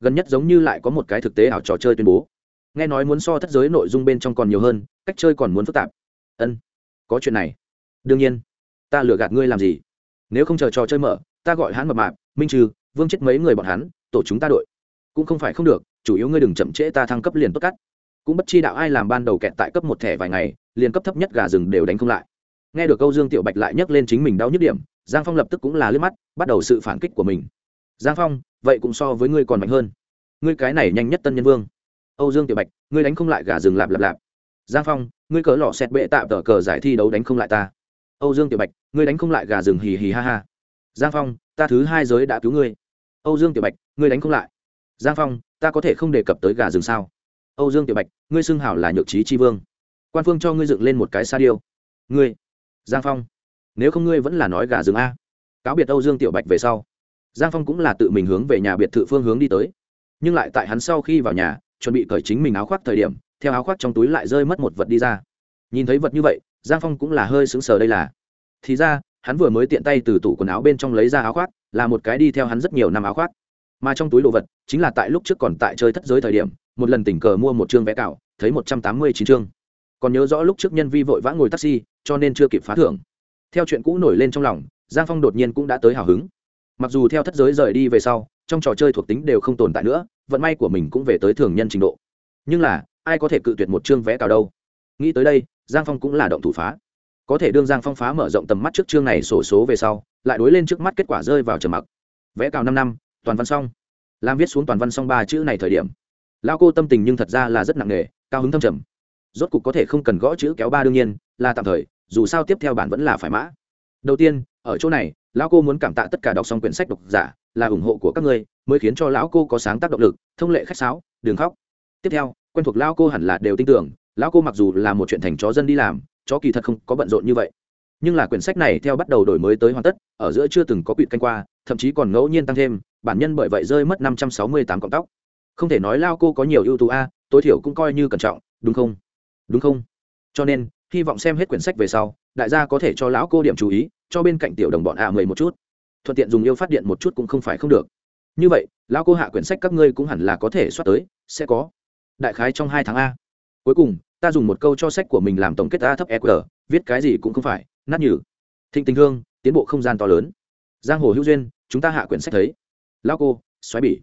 gần nhất giống như lại có một cái thực tế ảo trò chơi tuyên bố. Nghe nói muốn so thất giới nội dung bên trong còn nhiều hơn, cách chơi còn muốn phức tạp. Ân, có chuyện này. Đương nhiên, ta lừa gạt ngươi làm gì? Nếu không chờ trò chơi mở, ta gọi hắn mập mạp, minh trừ, vương chết mấy người bọn hắn, tổ chúng ta đội. Cũng không phải không được, chủ yếu ngươi đừng chậm trễ ta thăng cấp liền tốt cắt. Cũng bất chi đạo ai làm ban đầu kẹt tại cấp một thẻ vài ngày, liền cấp thấp nhất gà rừng đều đánh không lại nghe được câu dương tiểu bạch lại nhắc lên chính mình đau nhức điểm, giang phong lập tức cũng là liếc mắt, bắt đầu sự phản kích của mình. Giang phong, vậy cũng so với ngươi còn mạnh hơn. Ngươi cái này nhanh nhất tân nhân vương. Âu dương tiểu bạch, ngươi đánh không lại gà rừng lạp lạp lạp. Giang phong, ngươi cỡ lọ xẹt bệ tạm tờ cờ giải thi đấu đánh không lại ta. Âu dương tiểu bạch, ngươi đánh không lại gà rừng hì hì ha ha. Giang phong, ta thứ hai giới đã cứu ngươi. Âu dương tiểu bạch, ngươi đánh không lại. Giang phong, ta có thể không đề cập tới gà rừng sao? Âu dương tiểu bạch, ngươi xưng hảo là nhược trí tri vương. Quan phương cho ngươi dựng lên một cái sa điêu. Ngươi giang phong. Nếu không ngươi vẫn là nói gà rừng a. Cáo biệt âu dương tiểu bạch về sau, giang phong cũng là tự mình hướng về nhà biệt thự phương hướng đi tới. Nhưng lại tại hắn sau khi vào nhà, chuẩn bị cởi chính mình áo khoác thời điểm, theo áo khoác trong túi lại rơi mất một vật đi ra. Nhìn thấy vật như vậy, giang phong cũng là hơi sững sờ đây là. Thì ra, hắn vừa mới tiện tay từ tủ quần áo bên trong lấy ra áo khoác, là một cái đi theo hắn rất nhiều năm áo khoác. Mà trong túi đồ vật, chính là tại lúc trước còn tại chơi thất giới thời điểm, một lần tình cờ mua một chương vé cạo, thấy một trăm tám mươi chín chương còn nhớ rõ lúc trước nhân vi vội vã ngồi taxi, cho nên chưa kịp phá thưởng. Theo chuyện cũ nổi lên trong lòng, giang phong đột nhiên cũng đã tới hào hứng. Mặc dù theo thất giới rời đi về sau, trong trò chơi thuộc tính đều không tồn tại nữa, vận may của mình cũng về tới thường nhân trình độ. Nhưng là, ai có thể cự tuyệt một chương vé cào đâu? Nghĩ tới đây, giang phong cũng là động thủ phá. Có thể đương giang phong phá mở rộng tầm mắt trước chương này sổ số về sau, lại đối lên trước mắt kết quả rơi vào trầm mặc. Vẽ cào năm năm, toàn văn xong. Làm viết xuống toàn văn xong ba chữ này thời điểm. Lao cô tâm tình nhưng thật ra là rất nặng nề, cao hứng thâm trầm rốt cục có thể không cần gõ chữ kéo ba đương nhiên, là tạm thời, dù sao tiếp theo bản vẫn là phải mã. Đầu tiên, ở chỗ này, lão cô muốn cảm tạ tất cả đọc xong quyển sách độc giả, là ủng hộ của các ngươi, mới khiến cho lão cô có sáng tác động lực, thông lệ khách sáo đường khóc. Tiếp theo, quen thuộc lão cô hẳn là đều tin tưởng, lão cô mặc dù là một chuyện thành chó dân đi làm, chó kỳ thật không có bận rộn như vậy. Nhưng là quyển sách này theo bắt đầu đổi mới tới hoàn tất, ở giữa chưa từng có quyển canh qua, thậm chí còn ngẫu nhiên tăng thêm, bản nhân bởi vậy rơi mất năm trăm sáu mươi tám cọng tóc không thể nói lao cô có nhiều ưu tú a, tối thiểu cũng coi như cẩn trọng, đúng không? Đúng không? Cho nên, hy vọng xem hết quyển sách về sau, đại gia có thể cho lão cô điểm chú ý, cho bên cạnh tiểu đồng bọn ạ à mười một chút. Thuận tiện dùng yêu phát điện một chút cũng không phải không được. Như vậy, lão cô hạ quyển sách các ngươi cũng hẳn là có thể soát tới, sẽ có. Đại khái trong hai tháng a. Cuối cùng, ta dùng một câu cho sách của mình làm tổng kết a thấp eq viết cái gì cũng không phải, nát nhừ. Thịnh tình thương, tiến bộ không gian to lớn. Giang hồ hữu duyên, chúng ta hạ quyển sách thấy. Lão cô, xoáy bỉ.